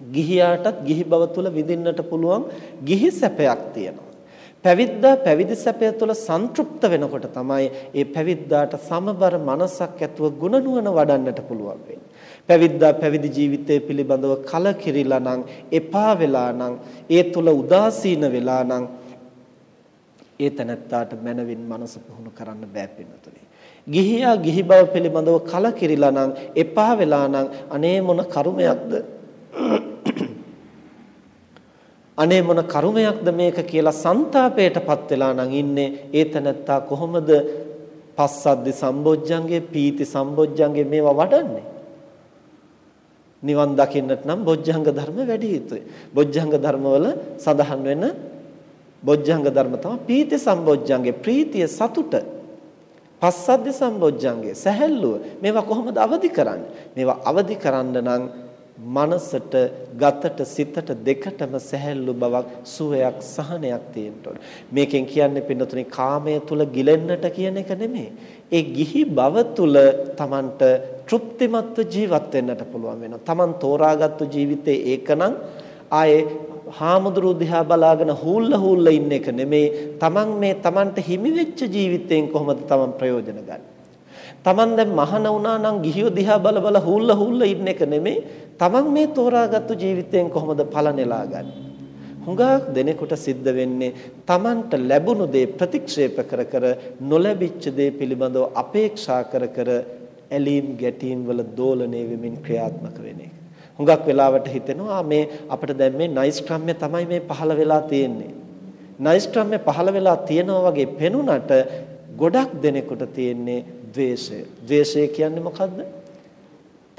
ගිහියාටත් ගිහි බව තුල විඳින්නට පුළුවන් ගිහි සැපයක් තියෙනවා. පැවිද්දා පැවිදි සැපය තුළ සන්තුෂ්ත වෙනකොට තමයි ඒ පැවිද්දාට සමබර මනසක් ඇතුව ගුණ නුවණ වඩන්නට පුළුවන් වෙන්නේ. පැවිද්දා පැවිදි ජීවිතය පිළිබඳව කලකිරිලා නම් එපා වෙලා නම් ඒ තුළ උදාසීන වෙලා නම් ඒ තනත්තාට මනවින් මනස පුහුණු කරන්න බෑ පින්නතුනේ. ගිහියා ගිහි බව පිළිබඳව කලකිරිලා නම් එපා වෙලා නම් අනේ මොන කරුමයක්ද? අනේ මොන කරුමයක්ද මේක කියලා ਸੰతాපයටපත් වෙලා නම් ඉන්නේ. ඒ තනත්තා කොහොමද? පස්සද්දි සම්බොජ්ජංගේ පීති සම්බොජ්ජංගේ මේවා වඩන්නේ? නිවන් දකින්නට නම් බොජ්ජංග ධර්ම වැඩි යුතුයි. බොජ්ජංග ධර්මවල සඳහන් වෙන බොජ්ජංග ධර්ම තමයි පීති සම්බොජ්ජංගේ ප්‍රීතිය සතුට. පස්සද්දි සම්බොජ්ජංගේ සැහැල්ලුව මේවා කොහොමද අවදි කරන්නේ මේවා අවදි කරන්න නම් මනසට ගතට සිතට දෙකටම සැහැල්ලු බවක් සුවයක් සහනයක් තියෙන්න ඕන. මේකෙන් කියන්නේ පින්නතුනි කාමය තුල ගිලෙන්නට කියන එක නෙමෙයි. ඒ ගිහි බව තුල Tamanට තෘප්තිමත්ව ජීවත් වෙන්නට පුළුවන් වෙනවා. Taman තෝරාගත්තු ජීවිතේ ඒකනම් ආයේ හාමුදුරු දිහා බලාගෙන හූල්ල හූල්ල ඉන්න එක නෙමෙයි. Taman මේ Tamanට හිමි වෙච්ච ජීවිතයෙන් කොහොමද Taman ප්‍රයෝජන ගන්නේ? Taman දැන් මහාන වුණා නම් ගිහියෝ දිහා බල බල හූල්ල හූල්ල ඉන්න එක නෙමෙයි. Taman මේ තෝරාගත්තු ජීවිතයෙන් කොහොමද ඵල නෙලාගන්නේ? හුඟක් දෙනෙකුට සිද්ධ වෙන්නේ Tamanට ලැබුණු දේ ප්‍රතික්ෂේප කර කර නොලැබිච්ච දේ පිළිබඳව අපේක්ෂා කර කර ඇලීම් ගැටීම් වල දෝලණය වෙමින් ක්‍රියාත්මක වෙන එක. හුඟක් වෙලාවට හිතෙනවා මේ අපිට දැන් මේ නයිස්ක්‍රම්‍ය තමයි මේ පහළ වෙලා තියෙන්නේ. නයිස්ක්‍රම්‍ය පහළ වෙලා තියෙනවා වගේ පෙනුනට ගොඩක් දෙනෙකුට තියෙන්නේ ද්වේෂය. ද්වේෂය කියන්නේ මොකද්ද?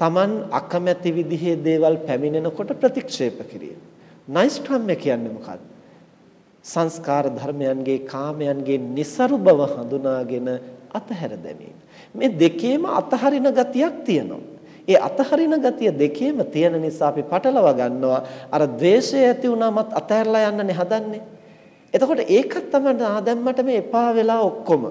Taman අකමැති විදිහේ දේවල් පැමිණෙනකොට ප්‍රතික්ෂේප කිරීම. නයිස්ක්‍රම්‍ය කියන්නේ මොකද්ද? සංස්කාර ධර්මයන්ගේ කාමයන්ගේ નિસරු බව හඳුනාගෙන අතහැර දැමීම. මේ දෙකේම අතහරින ගතියක් තියෙනවා. ඒ අතහරින ගතිය දෙකේම තියෙන නිසා අපි පටලව ගන්නවා අර ද්වේෂය ඇති වුණාමත් අතහැරලා යන්නනේ හදන්නේ. එතකොට ඒකත් තමයි ආදම්මට මේ එපා වෙලා ඔක්කොම.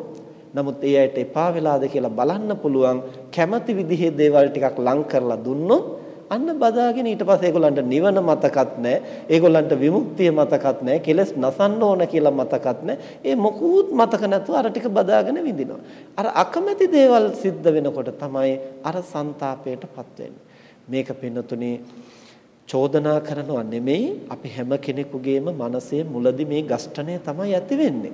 නමුත් ඒ අයට එපා වෙලාද කියලා බලන්න පුළුවන් කැමැති විදිහේ දේවල් ටිකක් ලං කරලා දුන්නොත් අන්න බදාගෙන ඊට පස්සේ ඒගොල්ලන්ට නිවන මතකත් නැහැ. ඒගොල්ලන්ට විමුක්තිය මතකත් නැහැ. කෙලස් නසන්න ඕන කියලා මතකත් නැහැ. ඒ මොකුත් මතක නැතුව අර ටික බදාගෙන විඳිනවා. අර අකමැති දේවල් සිද්ධ වෙනකොට තමයි අර ਸੰతాපයටපත් වෙන්නේ. මේක පින්නතුනේ චෝදනා කරනවා නෙමෙයි අපි හැම කෙනෙකුගේම මනසේ මුලදි මේ ගස්ඨණය තමයි ඇති වෙන්නේ.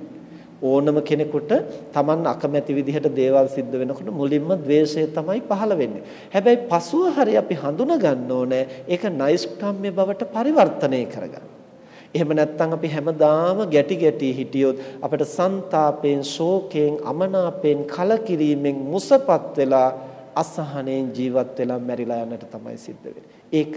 ඕනම කෙනෙකුට Taman අකමැති විදිහට දේවල් සිද්ධ වෙනකොට මුලින්ම द्वේෂය තමයි පහළ වෙන්නේ. හැබැයි පසුව හරි අපි හඳුනා ගන්න ඕනේ ඒක නෛෂ්ක්‍රම්‍ය බවට පරිවර්තනය කරගන්න. එහෙම නැත්නම් අපි හැමදාම ගැටි ගැටි හිටියොත් අපිට ਸੰతాපයෙන්, ශෝකයෙන්, අමනාපයෙන්, කලකිරීමෙන් මුසපත් වෙලා අසහනෙන් ජීවත් වෙලා මැරිලා යන්නට තමයි සිද්ධ වෙන්නේ. ඒක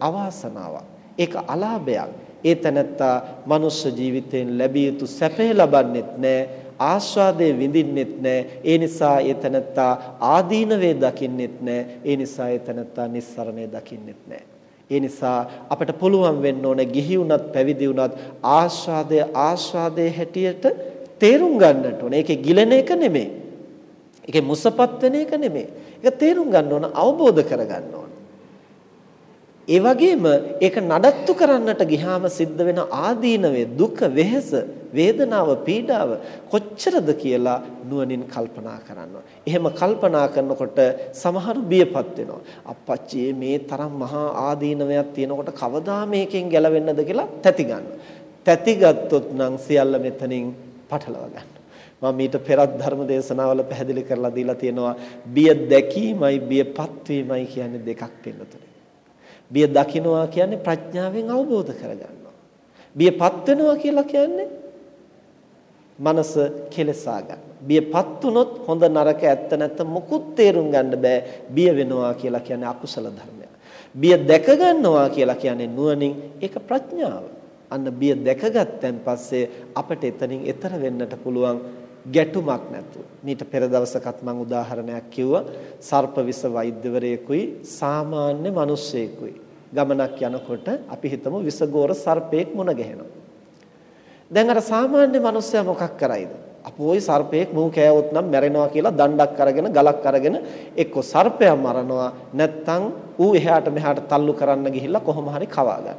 අවාසනාවක්. ඒක අලාභයක්. ඒ තැනත්තා මනුෂ්‍ය ජීවිතයෙන් ලැබිය යුතු සැපේ ලබන්නෙත් නැහැ ආස්වාදයේ විඳින්නෙත් නැහැ ඒ නිසා ඒ තැනත්තා ආදීනවේ දකින්නෙත් නැහැ ඒ නිසා ඒ තැනත්තා නිස්සරණය දකින්නෙත් නැහැ ඒ නිසා අපිට පුළුවන් වෙන්න ඕනේ ගිහි වුණත් පැවිදි වුණත් ආස්වාදය ආස්වාදයේ හැටියට තේරුම් ගන්නට ඕනේ. ඒකේ ගිලෙන එක නෙමෙයි. ඒකේ මුසපත් වෙන එක නෙමෙයි. ඒක තේරුම් ගන්න ඕන අවබෝධ කරගන්න ඕන. ඒ වගේම ඒක නඩත්තු කරන්නට ගියාම සිද්ධ වෙන ආදීනවේ දුක වෙහස වේදනාව පීඩාව කොච්චරද කියලා නුවණින් කල්පනා කරනවා. එහෙම කල්පනා කරනකොට සමහරු බියපත් වෙනවා. අප්පච්චි මේ තරම් මහා ආදීනවයක් තියෙනකොට කවදා මේකෙන් ගැලවෙන්නද කියලා තැති ගන්නවා. තැති ගත්තොත් නම් සියල්ල මෙතනින් පටලවා ගන්නවා. මම ඊට පෙරත් ධර්ම දේශනාවල පැහැදිලි කරලා දීලා තියෙනවා බිය දැකීමයි බියපත් වීමයි කියන්නේ දෙකක් වෙනතුනේ. බිය දකින්නවා කියන්නේ ප්‍රඥාවෙන් අවබෝධ කරගන්නවා. බියපත් වෙනවා කියලා කියන්නේ මනස කෙලසා ගන්න. බියපත් වුනොත් හොඳ නරක ඇත්ත නැත්ත මොකුත් තේරුම් ගන්න බෑ. බිය වෙනවා කියලා කියන්නේ අකුසල ධර්මයක්. බිය දැක ගන්නවා කියලා කියන්නේ නුවණින් ඒක ප්‍රඥාව. අන්න බිය දැකගත්තන් පස්සේ අපිට එතනින් එතර වෙන්නට පුළුවන් ගැටුමක් නැතුව. මීට පෙර දවසකත් මම උදාහරණයක් කිව්වා සර්ප විස වෛද්‍යවරයෙකුයි සාමාන්‍ය මිනිස්සෙකුයි. ගමනක් යනකොට අපි හිතමු විසගෝර සර්පයෙක් මුණ ගැහෙනවා. දැන් අර සාමාන්‍ය මිනිස්සයා මොකක් කරයිද? අපෝයි සර්පයෙක් මූ කෑවොත් නම් මැරෙනවා කියලා දණ්ඩක් අරගෙන ගලක් අරගෙන එක්ක සර්පයා මරනවා නැත්නම් ඌ එහාට මෙහාට තල්ලු කරන්න ගිහිල්ලා කොහොම හරි කවා ගන්න.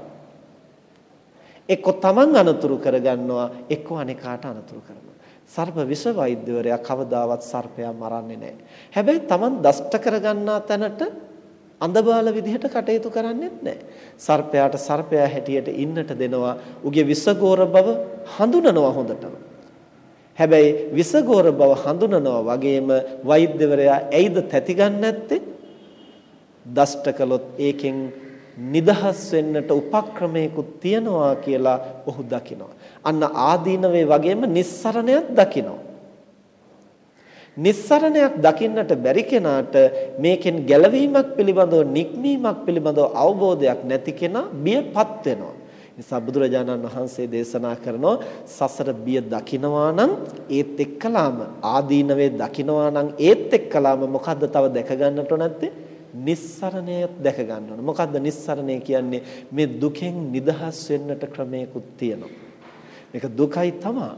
එක්ක තමන් අනතුරු කරගන්නවා එක්ක අනේකාට අනතුරු කරනවා. සර්ප විෂ වෛද්‍යවරයා කවදාවත් සර්පයා මරන්නේ නැහැ. හැබැයි තමන් දෂ්ට කරගන්නා තැනට අඳබාල විදිහට කටයුතු කරන්නේත් නැහැ. සර්පයාට සර්පයා හැටියට ඉන්නට දෙනවා. උගේ විසගෝර බව හඳුනනවා හොඳටම. හැබැයි විසගෝර බව හඳුනනවා වගේම වෛද්‍යවරයා ඇයිද තැති ගන්න නැත්තේ? දෂ්ට කළොත් ඒකෙන් නිදහස් වෙන්නට උපක්‍රමයකුත් තියනවා කියලා ඔහු දකිනවා. අන්න ආදීනවේ වගේම නිස්සරණයක් දකිනවා. නිස්සරණයක් දකින්නට බැරි කෙනාට මේකෙන් ගැලවීමක් පිළිබඳව නික්මීමක් පිළිබඳව අවබෝධයක් නැති කෙනා බියපත් වෙනවා. නිසා බුදුරජාණන් වහන්සේ දේශනා කරනවා සසර බිය දකිනවා නම් ඒත් එක්කලාම ආදීනවේ දකිනවා නම් ඒත් එක්කලාම මොකද්ද තව දැක ගන්නට නැත්තේ නිස්සරණය දැක ගන්න ඕන. මොකද්ද නිස්සරණය කියන්නේ? මේ දුකෙන් නිදහස් වෙන්නට ක්‍රමයකුත් තියෙනවා. මේක දුකයි තමයි.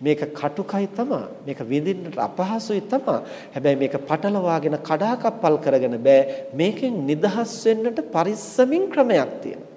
මේක කටුකයි තමයි. මේක විඳින්නට අපහසුයි තමයි. හැබැයි මේක පටලවාගෙන කඩාකප්පල් කරගෙන බෑ. මේකෙන් නිදහස් වෙන්නට පරිස්සමින් ක්‍රමයක් තියෙනවා.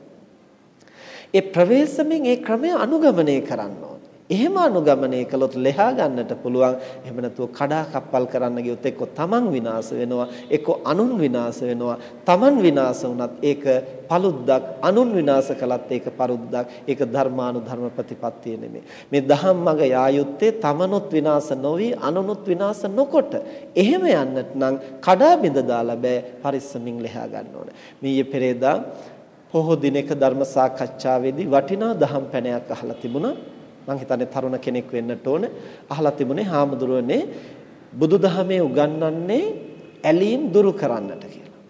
ඒ ප්‍රවේශමෙන් ඒ ක්‍රමය අනුගමනය කරන්න ඕනේ. එහෙම අනුගමනය කළොත් ලෙහා ගන්නට පුළුවන්. එහෙම නැතුව කඩා කප්පල් කරන්න ගියොත් එක්ක තමන් විනාශ වෙනවා, එක්ක අනුන් විනාශ වෙනවා. තමන් විනාශ වුණත් ඒක paluddක්, අනුන් විනාශ කළත් ඒක paluddක්. ඒක ධර්මානුධර්ම ප්‍රතිපත්තිය නෙමෙයි. මේ දහම් මඟ යායුත්තේ තමනුත් විනාශ නොවි, අනුනුත් විනාශ නොකොට. එහෙම යන්නට නම් කඩා බිඳ දාලා බෑ පරිස්සමින් ලෙහා ගන්න ඕනේ. මේ පෙරේදා පොහොය දිනක ධර්ම සාකච්ඡාවේදී වටිනා දහම් පැනයක් අහලා තිබුණා. මම හිතන්නේ තරුණ කෙනෙක් වෙන්නට ඕන. අහලා තිබුණේ හාමුදුරුවනේ බුදුදහමේ උගන්වන්නේ ඇලීම් දුරු කරන්නට කියලා.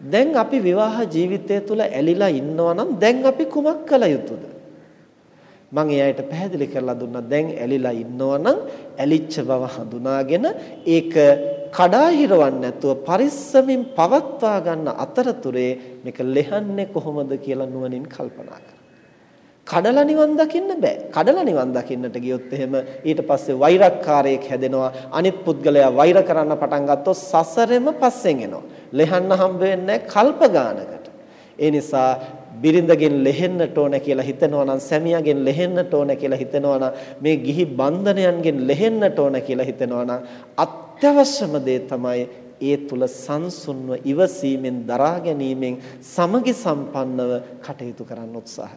දැන් අපි විවාහ ජීවිතය තුළ ඇලිලා ඉන්නවා නම් දැන් අපි කුමක් කළ යුතුද? මම එයාට පැහැදිලි කරලා දුන්නා දැන් ඇලිලා ඉන්නවා නම් ඇලිච්ච බව හඳුනාගෙන ඒක කඩා හිරවන්න නැතුව පරිස්සමින් පවත්වා ගන්න අතරතුරේ මේක ලෙහන්නේ කොහොමද කියලා නුවණින් කල්පනා කරන්න. කඩලා නිවන් දකින්න බෑ. කඩලා නිවන් දකින්නට ගියොත් එහෙම ඊට පස්සේ වෛරක්කාරයෙක් හැදෙනවා. අනිත් පුද්ගලයා වෛර කරන්න පටන් ගත්තොත් සසරෙම පස්සෙන් එනවා. ලෙහන්න හම්බ වෙන්නේ කල්ප ගානකට. ඒ නිසා බිරිඳගෙන් ලෙහෙන්නට ඕන කියලා හිතනවා නම් සැමියාගෙන් ලෙහෙන්නට ඕන කියලා හිතනවා නම් මේ ගිහි බන්ධනයන්ගෙන් ලෙහෙන්නට ඕන කියලා හිතනවා නම් අත්‍යවශ්‍යම දේ තමයි ඒ තුල සංසුන්ව ඉවසීමෙන් දරා ගැනීමෙන් සමගි සම්පන්නව කටයුතු කරන්න උත්සාහ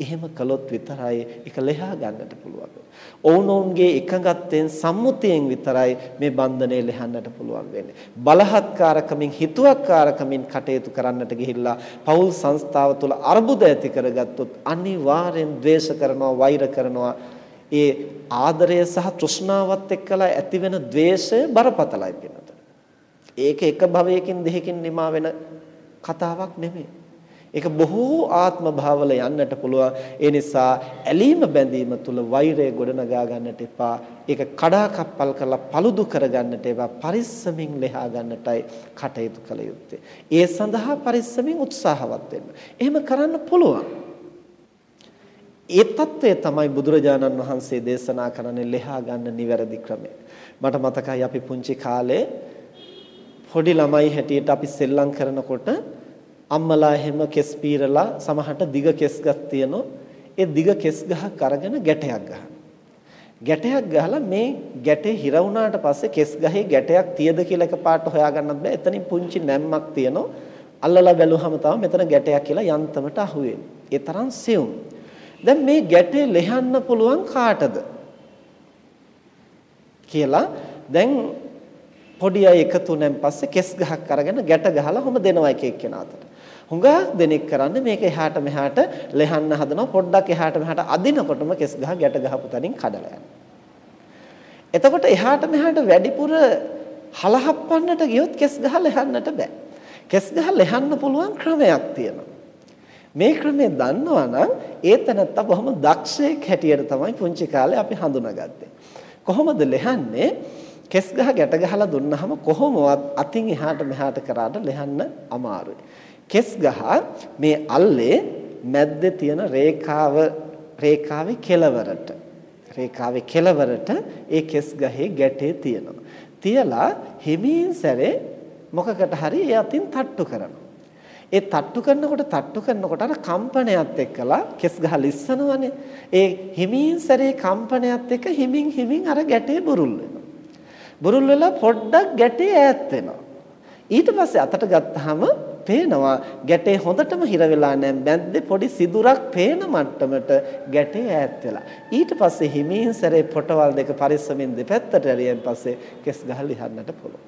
එහෙම කළොත් විතරයි ඒක ලෙහා ගන්නට පුළුවන්. ඔවුනොවුන්ගේ එකඟත්වයෙන් සම්මුතියෙන් විතරයි මේ බන්ධනය ලෙහන්නට පුළුවන් වෙන්නේ. බලහත්කාරකමින් හිතුවක්කාරකමින් කටයුතු කරන්නට ගිහිල්ලා පෞල් සංස්ථාව තුළ අර්බුද ඇති කරගත්තොත් අනිවාර්යෙන් ද්වේෂ කරනවා, වෛර කරනවා. ඒ ආදරය සහ තෘෂ්ණාවත් එක්කලා ඇතිවෙන ද්වේෂය බරපතලයි පින්නත. ඒක එක භවයකින් දෙකකින් නිමා වෙන කතාවක් නෙමෙයි. ඒක බොහෝ ආත්ම භාවල යන්නට පුළුවන්. ඒ නිසා ඇලීම බැඳීම තුල වෛරය ගොඩනගා ගන්නට එපා. ඒක කඩා කප්පල් කරලා paludu කර ගන්නට එපා. පරිස්සමින් ලෙහා ගන්නටයි කටයුතු කළ යුත්තේ. ඒ සඳහා පරිස්සමින් උත්සාහවත් වෙන්න. එහෙම කරන්න පුළුවන්. ඒ తත්වය තමයි බුදුරජාණන් වහන්සේ දේශනා කරන්නේ ලෙහා ගන්න නිවැරදි ක්‍රමය. මට මතකයි අපි පුංචි කාලේ පොඩි ළමයි හැටියට අපි සෙල්ලම් කරනකොට අම්මලා එහෙම කෙස් පීරලා සමහරට දිග කෙස් ගස් තියෙනවා. ඒ දිග කෙස් ගහක් අරගෙන ගැටයක් ගහනවා. ගැටයක් ගහලා මේ ගැටේ හිර වුණාට පස්සේ කෙස් ගහේ ගැටයක් තියද කියලා එකපාරට හොයාගන්නත් බෑ. එතනින් පුංචි නැම්මක් තියෙනවා. අල්ලලා බැලුවහම තමයි මෙතන ගැටයක් කියලා යන්තමට අහුවෙන්නේ. ඒ තරම් සියුම්. දැන් මේ ගැටේ ලෙහන්න පුළුවන් කාටද? කියලා දැන් පොඩි අය එකතු වුණාන් පස්සේ කෙස් ගහක් අරගෙන ගැට ගහලා ඔහම දෙනවා එක එක්කෙනාට. හුඟක් දෙනෙක් කරන්නේ මේක එහාට මෙහාට ලෙහන්න හදනවා පොඩ්ඩක් එහාට මෙහාට අදිනකොටම කෙස් ගහ ගැට ගහපු තැනින් කඩලා එතකොට එහාට මෙහාට වැඩිපුර හලහප්පන්නට ගියොත් කෙස් ගහ ලෙහන්නට බෑ. කෙස් ගහ ලෙහන්න පුළුවන් ක්‍රමයක් තියෙනවා. මේ ක්‍රමය දන්නවා නම් ඒ තැනත්ත බොහොම දක්ෂයෙක් හැටියට තමයි පුංචි කාලේ අපි හඳුනාගත්තේ. කොහොමද ලෙහන්නේ? කෙස් ගහ ගැට ගහලා දුන්නාම කොහොමවත් අතින් එහාට මෙහාට කරාට ලෙහන්න අමාරුයි. කෙස් ගහ මේ අල්ලේ මැද්දේ තියෙන රේඛාව රේඛාවේ කෙළවරට රේඛාවේ කෙළවරට ඒ කෙස් ගහේ ගැටේ තියෙනවා. තියලා හිමින් සැරේ මොකකට හරි ඒ අතින් තට්ටු කරනවා. ඒ තට්ටු කරනකොට තට්ටු කරනකොට අර කම්පනයත් එක්කලා කෙස් ගහ ලිස්සනවනේ. ඒ හිමින් සැරේ කම්පනයත් එක්ක හිමින් හිමින් අර ගැටේ බුරුල් වෙනවා. බුරුල් වෙලා පොඩ්ඩක් ගැටේ ඈත් වෙනවා. ඊට පස්සේ අතට ගත්තාම පේනවා. ගැටේ හොඳටම හිර වෙලා නැහැ. මැද්දේ පොඩි සිදුරක් පේන මට්ටමට ගැටේ ඈත් වෙලා. ඊට පස්සේ හිමින් සැරේ පොටවල් දෙක පරිස්සමින් දෙපැත්තට ඇරියෙන් පස්සේ කෙස් ගහ ලිහන්නට පුළුවන්.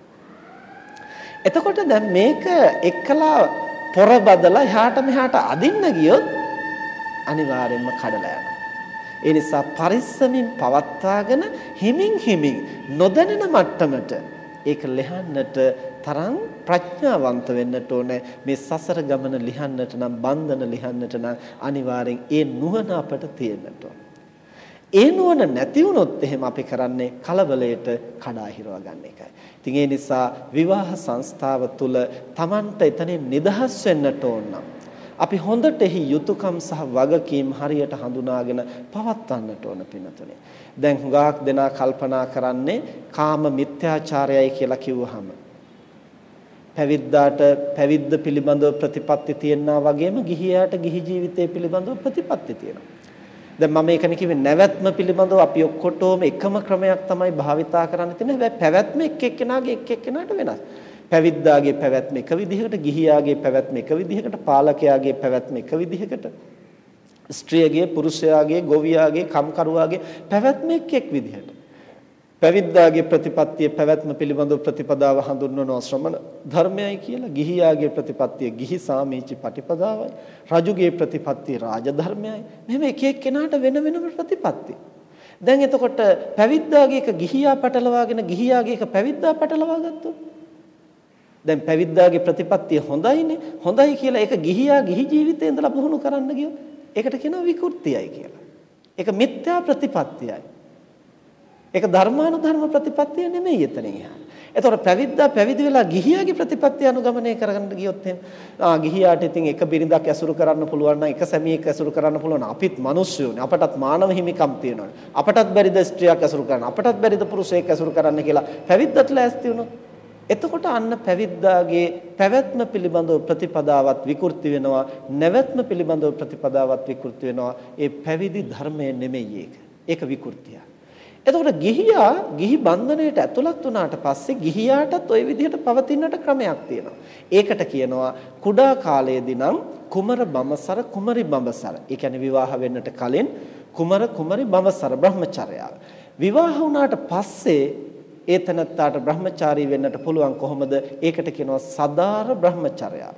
එතකොට දැන් මේක එක්කලා පොර බදලා එහාට මෙහාට අදින්න ගියොත් අනිවාර්යෙන්ම කඩලා යනවා. ඒ නිසා පරිස්සමින් පවත්වාගෙන හිමින් හිමින් නොදැනෙන මට්ටමට ඒක ලෙහන්නට තරම් ප්‍රඥාවන්ත වෙන්නට ඕනේ මේ සසර ගමන ලිහන්නට නම් බන්ධන ලිහන්නට නම් අනිවාර්යෙන් ඒ නුවණ අපට තියෙන්නට ඒ නුවණ නැති වුණොත් එහෙම අපි කරන්නේ කලබලයට කඩා හිරවා ගන්න එකයි. ඉතින් ඒ නිසා විවාහ සංස්ථාව තුළ Tamanට එතනින් නිදහස් වෙන්නට ඕන නම් අපි හොඳට එහි යුතුයකම් සහ වගකීම් හරියට හඳුනාගෙන පවත්වන්නට ඕන පිනතුනේ. දැන් හුඟක් දෙනා කල්පනා කරන්නේ කාම මිත්‍යාචාරයයි කියලා කිව්වහම පැවිද්දාට පැවිද්ද පිළිබඳව ප්‍රතිපත්ති තියෙනා වගේම ගිහියාට ගිහි ජීවිතය පිළිබඳව ප්‍රතිපත්ති තියෙනවා. දැන් මම ඒකනේ කිව්වේ නැවැත්ම පිළිබඳව අපි ඔක්කොටම එකම ක්‍රමයක් තමයි භාවිතා කරන්න තියෙන්නේ. හැබැයි පැවැත්ම එක් එක්කෙනාගේ එක් එක්කෙනාට වෙනස්. පැවිද්දාගේ පැවැත්ම එක විදිහකට, ගිහියාගේ පැවැත්ම එක විදිහකට, පාලකයාගේ පැවැත්ම එක විදිහකට, ස්ත්‍රියගේ, පුරුෂයාගේ, ගොවියාගේ, කම්කරුවාගේ පැවැත්ම එක් එක් විදිහට. පැවිද්දාගේ ප්‍රතිපත්තිය පැවැත්ම පිළිබඳව ප්‍රතිපදාව හඳුන්වනවා ශ්‍රමණ ධර්මයයි කියලා. ගිහියාගේ ප්‍රතිපත්තිය ගිහි සාමීචි පටිපදාවයි. රජුගේ ප්‍රතිපත්තිය රාජ ධර්මයයි. මෙහෙම එක එක්කෙනාට වෙන වෙනම ප්‍රතිපත්ති. දැන් එතකොට පැවිද්දාගේ එක ගිහියා පටලවාගෙන ගිහියාගේ එක පැවිද්දා පටලවා ගත්තොත් දැන් පැවිද්දාගේ ප්‍රතිපත්තිය හොඳයිනේ. හොඳයි කියලා ඒක ගිහියා ගිහි ජීවිතේ ඉඳලා පුහුණු කරන්න ගියොත් ඒකට කියනවා විකෘතියයි කියලා. ඒක මිත්‍යා ප්‍රතිපත්තියයි. ඒක ධර්මානුධර්ම ප්‍රතිපත්තිය නෙමෙයි එතනින් එහා. එතකොට පැවිද්දා පැවිදි වෙලා ගිහියාගේ ප්‍රතිපත්තිය අනුගමනය කරගන්න ගියොත් එහෙනම් ආ ගිහියාට ඉතින් එක බිරිඳක් ඇසුරු කරන්න පුළුවන් නම් එක සැමියෙක් ඇසුරු කරන්න පුළුවන් අපිත් මිනිස්සුනේ අපටත් මානව හිමිකම් තියෙනවා. අපටත් බැරිද ස්ත්‍රියක් ඇසුරු කරන්න? අපටත් බැරිද පුරුෂයෙක් ඇසුරු කරන්න කියලා පැවිද්දට ලෑස්ති වුණොත්? එතකොට අන්න පැවිද්දාගේ පැවැත්ම පිළිබඳව ප්‍රතිපදාවත් විකෘති වෙනවා. නැවැත්ම පිළිබඳව ප්‍රතිපදාවත් විකෘති වෙනවා. ඒ පැවිදි ධර්මය නෙමෙයි ඒක. ඒක විකෘතියක්. එතකොට ගිහියා ගිහි බන්ධණයට ඇතුළත් වුණාට පස්සේ ගිහියාටත් ওই විදිහට පවතින්නට ක්‍රමයක් තියෙනවා. ඒකට කියනවා කුඩා කාලයේදී නම් කුමර බඹසර කුමරි බඹසර. ඒ කියන්නේ විවාහ වෙන්නට කලින් කුමර කුමරි බඹසර බ්‍රහ්මචර්යාව. විවාහ වුණාට පස්සේ ඒ තනත්තාට බ්‍රහ්මචාරී වෙන්නට පුළුවන් කොහොමද? ඒකට කියනවා සදාර බ්‍රහ්මචර්යාව.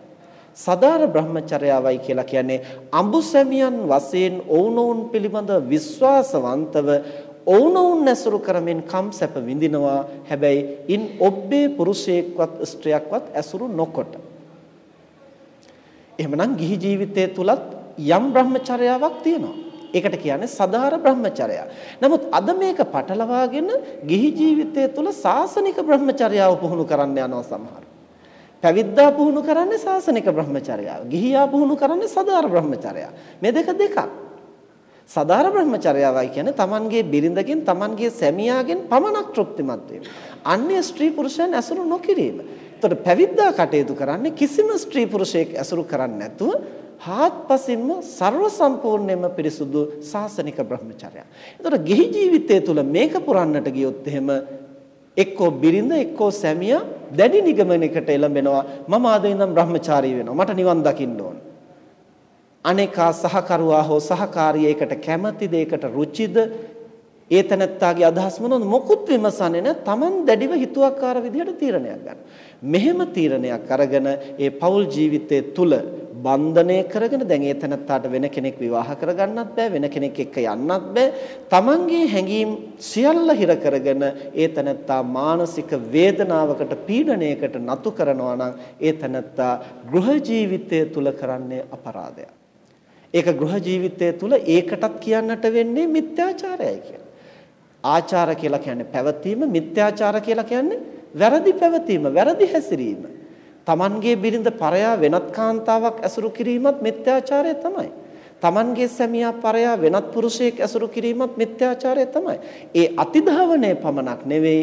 සදාර බ්‍රහ්මචර්යාවයි කියලා කියන්නේ අඹුසැමියන් වශයෙන් ඔවුනොවුන් පිළිබඳ විශ්වාසවන්තව ඔවුනොවුන් ඇසුරු කරමින් කම් සැප විඳිනවා හැබැයි ඉන් ඔබ්බේ පුරුෂයෙක්වත් ස්ත්‍රියක්වත් ඇසුරු නොකොට එහෙමනම් ගිහි ජීවිතය තුලත් යම් බ්‍රහ්මචර්යාවක් තියෙනවා ඒකට කියන්නේ සදාර බ්‍රහ්මචර්යය. නමුත් අද මේක පටලවාගෙන ගිහි ජීවිතය තුල සාසනික බ්‍රහ්මචර්යාව පුහුණු කරන්න යනවා සමහර. පැවිද්දා පුහුණු කරන්නේ සාසනික බ්‍රහ්මචර්යාව. ගිහියා පුහුණු කරන්නේ සදාර බ්‍රහ්මචර්යාව. මේ දෙක දෙකක්. සදාර බ්‍රහ්මචර්යාවයි කියන්නේ Tamanගේ බිරිඳගෙන් Tamanගේ සැමියාගෙන් පමණක් තෘප්තිමත් වීම. අන්‍ය ස්ත්‍රී පුරුෂයන් ඇසුරු නොකිරීම. එතකොට පැවිද්දා කටයුතු කරන්නේ කිසිම ස්ත්‍රී පුරුෂයෙක් ඇසුරු කරන්නේ නැතුව හාත්පසින්ම ਸਰව සම්පූර්ණයෙන්ම පිරිසුදු සාසනික බ්‍රහ්මචර්යය. එතකොට ගිහි ජීවිතය තුළ මේක පුරන්නට ගියොත් එහෙම එක්කෝ බිරිඳ එක්කෝ සැමියා දැඩි නිගමනයකට එළඹෙනවා මම ආද ඉඳන් බ්‍රහ්මචාරී වෙනවා මට නිවන් දකින්න ඕන. අනේකා සහකරුවා හෝ සහකාරියයකට කැමැතිද ඒකට රුචිද? ඒ තනත්තාගේ අදහස් මොනවද? මොකුත් විමසන්නේ නැ. තමන් දැඩිව හිතුවක්කාර විදිහට තීරණයක් ගන්න. මෙහෙම තීරණයක් අරගෙන ඒ පෞල් ජීවිතයේ තුල බන්ධනය කරගෙන දැන් ඒ තනත්තාට වෙන කෙනෙක් විවාහ කරගන්නත් බෑ වෙන කෙනෙක් එක්ක යන්නත් බෑ. තමන්ගේ හැඟීම් සියල්ල හිර කරගෙන ඒ තනත්තා මානසික වේදනාවකට පීඩණයකට නතු කරනවා නම් ඒ තනත්තා ගෘහ ජීවිතය තුල කරන්නේ අපරාධයක්. ඒක ගෘහ ජීවිතය තුල ඒකටත් කියන්නට වෙන්නේ මිත්‍යාචාරයයි කියලා. ආචාර කියලා කියන්නේ පැවතීම, මිත්‍යාචාර කියලා කියන්නේ වැරදි පැවතීම, වැරදි හැසිරීම. Tamanගේ බිරිඳ පරයා වෙනත් කාන්තාවක් ඇසුරු කිරීමත් මිත්‍යාචාරය තමයි. Tamanගේ සැමියා පරයා වෙනත් පුරුෂයෙක් ඇසුරු කිරීමත් මිත්‍යාචාරය තමයි. ඒ අතිධාවනයේ පමණක් නෙවෙයි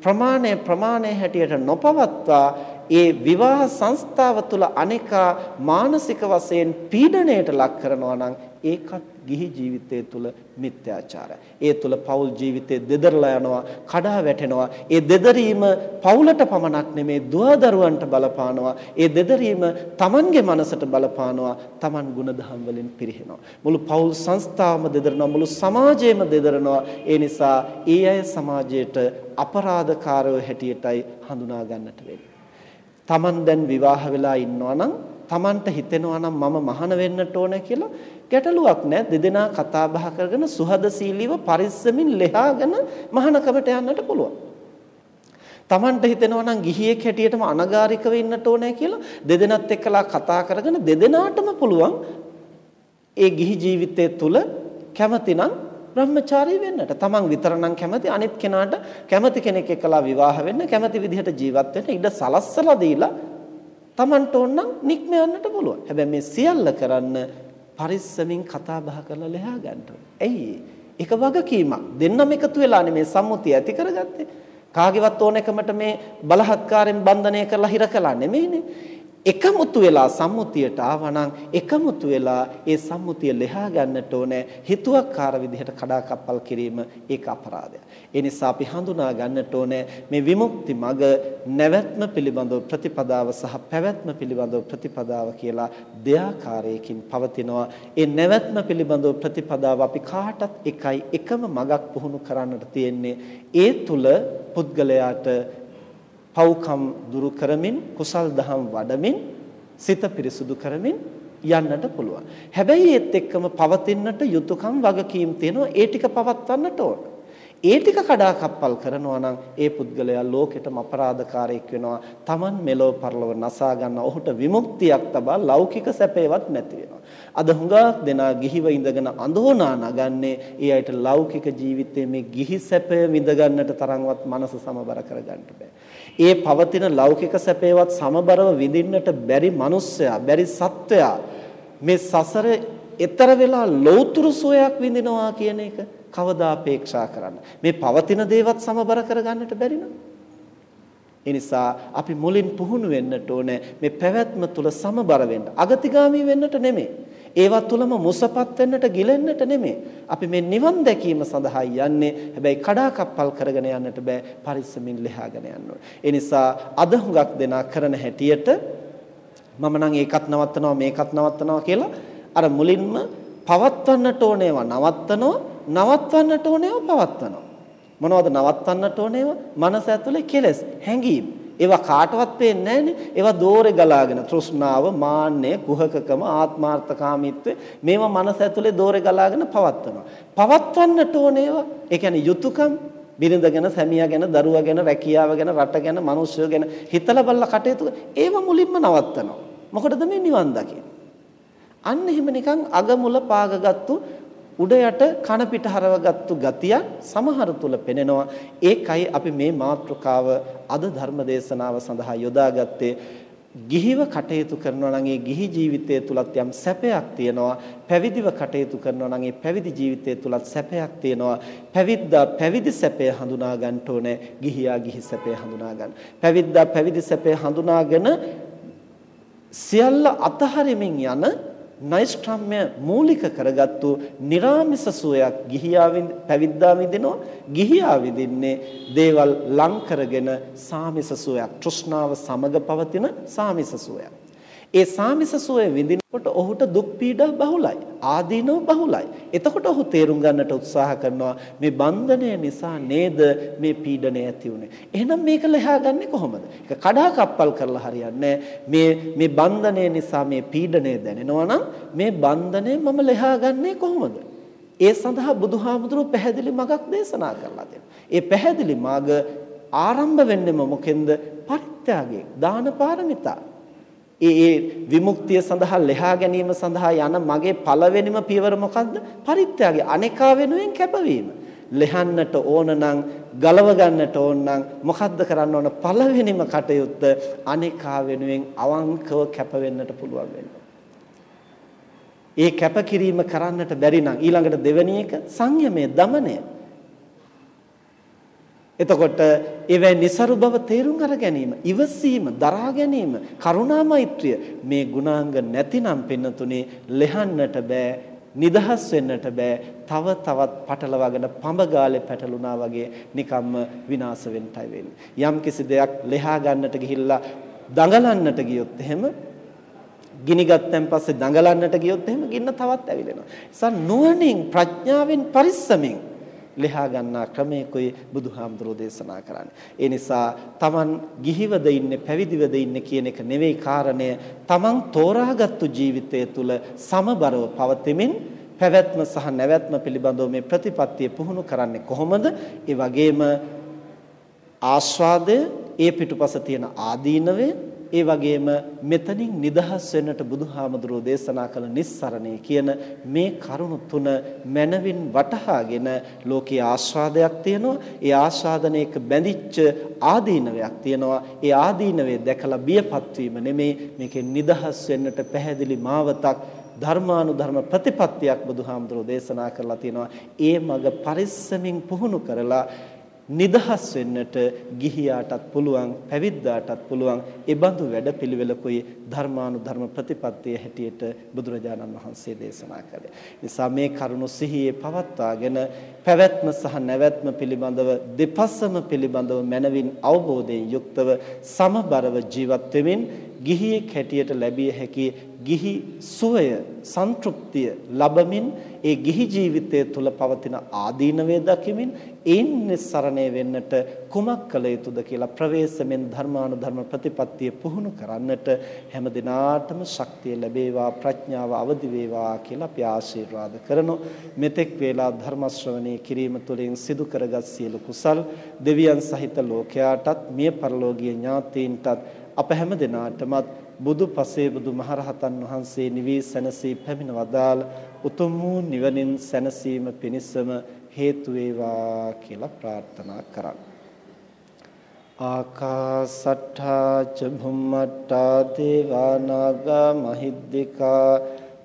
ප්‍රමාණය ප්‍රමාණය හැටියට නොපවත්වා ඒ විවාහ සංස්ථාව තුළ අනේකා මානසික වශයෙන් පීඩණයට ලක් කරනවා නම් ඒකත් ගිහි ජීවිතය තුළ මිත්‍යාචාරය. ඒ තුළ පෞල් ජීවිතේ දෙදරලා යනවා, කඩා වැටෙනවා. ඒ දෙදරීම පෞලට පමණක් නෙමේ දුවදරුවන්ට බලපානවා. ඒ දෙදරීම Tamanගේ මනසට බලපානවා. Taman ගුණධම් වලින් පිරිහෙනවා. මුළු පෞල් සංස්ථාවම දෙදරනවා, මුළු සමාජයම දෙදරනවා. ඒ නිසා ඒ අය සමාජයට අපරාධකාරයෝ හැටියටයි හඳුනා ගන්නට වෙන්නේ. Taman දැන් විවාහ වෙලා ඉන්නවා නම් Tamanට හිතෙනවා නම් මම මහාන වෙන්නට ඕන කියලා ගැටලුවක් නෑ දෙදෙනා කතා බහ කරගෙන සුහදශීලීව පරිස්සමින් ලෙහාගෙන මහානකමට යන්නට පුළුවන්. Tamanට හිතෙනවා නම් ගිහියෙක් හැටියටම අනගාരികව ඉන්නට ඕනේ කියලා දෙදෙනත් එක්කලා කතා කරගෙන දෙදෙනාටම පුළුවන් ඒ ගිහි ජීවිතය තුළ කැමතිනම් බ්‍රහ්මචාරී වෙන්නට. Taman විතරනම් කැමති අනිත් කෙනාට කැමති කෙනෙක් එක්කලා විවාහ වෙන්න කැමති විදිහට ජීවත් වෙන්න ඉඩ සලස්සලා දීලා Tamanට ඕන නම් නික්ම යන්නට පුළුවන්. හැබැයි මේ සියල්ල කරන්න පරිස්සමින් කතා බහ කරලා ලෙහා ගන්න ඇයි ඒක වගකීමක්. දෙන්නම එකතු වෙලානේ මේ සම්මුතිය ඇති කරගත්තේ. කාගේවත් ඕනකමට මේ බලහත්කාරයෙන් බන්ධනය කරලා හිර කළා නෙමෙයිනේ. එකමුතු වෙලා සම්මුතියට ආවනම් එකමුතු වෙලා ඒ සම්මුතිය ලෙහා ගන්නට ඕනේ හිතුවක්කාර විදිහට කඩාකප්පල් කිරීම ඒක අපරාධයක්. ඒ නිසා අපි හඳුනා ගන්නට ඕනේ මේ විමුක්ති මඟ නැවැත්ම පිළිබඳව ප්‍රතිපදාව සහ පැවැත්ම පිළිබඳව ප්‍රතිපදාව කියලා දෙආකාරයකින් පවතිනවා. ඒ නැවැත්ම පිළිබඳව ප්‍රතිපදාව අපි කාටත් එකයි එකම මඟක් පුහුණු කරන්නට තියෙන්නේ. ඒ තුල පුද්ගලයාට පව්කම් දුරු කරමින් කුසල් දහම් වඩමින් සිත පිරිසුදු කරමින් යන්නට පුළුවන්. හැබැයි ඒත් එක්කම පවතින්නට යුතුයකම් වගකීම් තියෙනවා. ඒ ටික පවත්වන්නට ඕන. ඒ ටික කඩාකප්පල් කරනවා නම් ඒ පුද්ගලයා ලෝකෙටම අපරාධකාරයෙක් වෙනවා. Taman මෙලෝ පරලොව නසා ගන්න ඔහුට විමුක්තියක් තබා ලෞකික සැපේවත් නැති වෙනවා. අද හුඟක් දෙනා ගිහිව ඉඳගෙන අඳෝනා නගන්නේ ඒ අයට ලෞකික ජීවිතයේ මේ ගිහි සැපය විඳ ගන්නට තරම්වත් මනස සමබර කරගන්න බෑ. ඒ පවතින ලෞකික සැපේවත් සමබරව විඳින්නට බැරි මිනිස්සයා බැරි සත්වයා මේ සසර ඈතර වෙලා ලෞතුරු සෝයක් විඳිනවා කියන එක කවදා අපේක්ෂා කරන්න මේ පවතින දේවත් සමබර කරගන්නට බැරි නම් ඒ නිසා අපි මුලින් පුහුණු වෙන්නට ඕනේ මේ පැවැත්ම තුල සමබර වෙන්න අගතිගාමී වෙන්නට නෙමෙයි ඒවා තුලම මුසපත් වෙන්නට ගිලෙන්නට නෙමෙයි. අපි මේ නිවන් දැකීම සඳහා යන්නේ. හැබැයි කඩාකප්පල් කරගෙන යන්නට බෑ. පරිස්සමින් ලෙහාගෙන යන්න ඕනේ. ඒ නිසා අද හුඟක් දෙනා කරන හැටියට මම නම් ඒකත් නවත්තනවා මේකත් නවත්තනවා කියලා අර මුලින්ම පවත්වන්නට ඕනේවා නවත්තනවා නවත්වන්නට ඕනේවා පවත්වනවා. මොනවද නවත්තන්නට ඕනේවා? මනස ඇතුලේ කෙලෙස්, හැඟීම්. ඒවා කාටවත් පේන්නේ නැහනේ. ඒවා දෝරේ ගලාගෙන තෘෂ්ණාව, මාන්නය, කුහකකම, ආත්මార్థකාමීත්වය මේවා මනස ඇතුලේ දෝරේ ගලාගෙන පවත්වනවා. පවත්වන්නට ඕනේ ඒවා. ඒ කියන්නේ යුතුයකම් බිරිඳ ගැන, සැමියා ගැන, දරුවා ගැන, රැකියාව ගැන, රට ගැන, මිනිස්සු ගැන හිතලා බලලා කටයුතු ඒව මුලින්ම නවත්තනවා. මොකටද මේ නිවන් දකින්නේ? අන්න එහෙම නිකන් අගමුල පාගගත්තු උඩ යට කන පිට හරවගත්තු ගතියක් සමහර තුල පෙනෙනවා. ඒකයි අපි මේ මාතෘකාව අද ධර්ම දේශනාව සඳහා යොදාගත්තේ. ගිහිව කටයුතු කරනවා නම් ඒ ගිහි ජීවිතය තුලත් යම් සැපයක් තියෙනවා. පැවිදිව කටයුතු කරනවා නම් ඒ පැවිදි ජීවිතය තුලත් සැපයක් තියෙනවා. පැවිද්දා පැවිදි සැපය හඳුනා ගන්න ඕනේ. ගිහියා ගිහි සැපය හඳුනා ගන්න. පැවිද්දා පැවිදි සැපය හඳුනාගෙන සියල්ල අතහරිමින් යන නෛෂ්ක්‍රම්‍ය මූලික කරගත්තු निराமிස සුවයක් ගිහියාවින් පැවිද්දා විඳිනවා. ගිහියා විඳින්නේ දේවල් ලං කරගෙන සාමිස සුවයක් තෘෂ්ණාව සමග පවතින සාමිස සුවයක්. ඒ සාමිස සුවය විඳිනකොට ඔහුට දුක් පීඩා බහුලයි ආදීනව බහුලයි. එතකොට ඔහු තේරුම් ගන්නට උත්සාහ කරනවා මේ බන්ධනය නිසා නේද මේ පීඩනය ඇති උනේ එහෙනම් මේක ලෙහාගන්නේ කොහොමද? ඒක කඩා කප්පල් කරලා හරියන්නේ මේ මේ බන්ධනය නිසා මේ පීඩනය දැනෙනවා නම් මේ බන්ධනය මම ලෙහාගන්නේ කොහොමද? ඒ සඳහා බුදුහාමුදුරුවෝ පැහැදිලි මගක් දේශනා කරලා දෙනවා. ඒ පැහැදිලි මග ආරම්භ වෙන්නෙම මොකෙන්ද? පරිත්‍යාගයෙන් දාන පාරමිතා. ඒ ඒ විමුක්තිය සඳහා ලෙහා ගැනීම සඳහා යන මගේ පළවෙනිම පියවර මොකද්ද? පරිත්‍යාගය. අනේකා වෙනුවෙන් කැපවීම. ලෙහන්නට ඕන නම් ගලව ගන්නට ඕන නම් මොකද්ද කරන්න ඕන? පළවෙනිම කටයුත්ත අනේකා වෙනුවෙන් අවංකව කැප වෙන්නට පුළුවන් වෙන්න. ඒ කැපකිරීම කරන්නට බැරි නම් ඊළඟට දෙවෙනි එක සංයමය, දමනය. එතකොට ඒවැ નિසරු බව තේරුම් අර ගැනීම, ඉවසීම, දරා ගැනීම, කරුණා මෛත්‍රිය මේ ගුණාංග නැතිනම් පින්නතුනේ ලෙහන්නට බෑ, නිදහස් වෙන්නට බෑ. තව තවත් පටලවාගෙන පඹගාලේ පැටලුණා වගේ නිකම්ම විනාශ වෙන්නයි වෙන්නේ. යම් කිසි දෙයක් ලෙහා ගන්නට ගිහිල්ලා දඟලන්නට ගියොත් එහෙම ගිනි ගත්තන් පස්සේ දඟලන්නට ගියොත් එහෙම ගින්න තවත් ඇවිලෙනවා. ඒ නිසා නුවණින් ප්‍රඥාවෙන් පරිස්සමින් ලෙහා ගන්නා ක්‍රමයකයි බුදුහාමුදුරෝ දේශනා කරන්නේ. ඒ නිසා Taman ගිහිවද ඉන්නේ පැවිදිවද ඉන්නේ කියන එක නෙවෙයි කාරණය. Taman තෝරාගත්තු ජීවිතය තුළ සමබරව පවතිමින් පැවැත්ම සහ නැවැත්ම පිළිබඳව මේ ප්‍රතිපත්තිය පුහුණු කරන්නේ කොහොමද? ඒ වගේම ආස්වාදය ඒ පිටුපස තියෙන ආදීනවේ ඒ වගේම මෙතනින් නිදහස් වෙන්නට බුදුහාමුදුරෝ දේශනා කළ නිස්සරණේ කියන මේ කරුණු තුන මනවින් වටහාගෙන ලෝකයේ ආස්වාදයක් තියෙනවා. ඒ ආස්වාදනයක බැඳිච්ච ආදීනවයක් තියෙනවා. ඒ ආදීනවේ දැකලා බියපත් වීම නෙමේ. මේකෙන් නිදහස් වෙන්නට පැහැදිලි මාවතක් ධර්මානුධර්ම ප්‍රතිපත්තියක් බුදුහාමුදුරෝ දේශනා කරලා තියෙනවා. ඒ මග පරිස්සමින් පුහුණු කරලා නිදහස් වෙන්නට ගිහියාටත් පුළුවන් පැවිද්දාටත් පුළුවන් ඒ බඳු වැඩපිළිවෙලකුයි ධර්මානුධර්ම ප්‍රතිපත්තිය හැටියට බුදුරජාණන් වහන්සේ දේශනා කළේ. නිසා මේ කරුණු සිහියේ පවත්වාගෙන පැවැත්ම සහ නැවැත්ම පිළිබඳව දෙපසම පිළිබඳව මනවින් අවබෝධයෙන් යුක්තව සමබරව ජීවත් වෙමින් ගිහියෙක් හැටියට ලැබිය හැකි ගිහි සුවය සන්තුෂ්තිය ලැබමින් ඒ ගිහි ජීවිතය තුළ පවතින ආදීනවේ දකිමින් ඒන්නේ සරණේ වෙන්නට කුමක් කළ යුතුද කියලා ප්‍රවේශමෙන් ධර්මානුධර්ම ප්‍රතිපත්තිය පුහුණු කරන්නට හැම දිනාටම ශක්තිය ලැබේවා ප්‍රඥාව අවදි වේවා කියලා අපි ආශිර්වාද කරනවා මෙතෙක් වේලා ධර්ම ශ්‍රවණේ කිරීම තුළින් සිදු කරගත් සියලු කුසල් දෙවියන් සහිත ලෝකයාටත් මිය පරලෝකීය ඥාතීන්ටත් අප හැම දිනාටමත් බුදු පසේ බුදු මහරහතන් වහන්සේ නිවී සැනසී පැමිණ වදාළ උතුම් වූ නිවනින් සැනසීම පිණිසම හේතු වේවා කියලා ප්‍රාර්ථනා කරා. ආකාසට්ඨා ච භුම්මට්ඨා දේවා නාග මහිද්దికා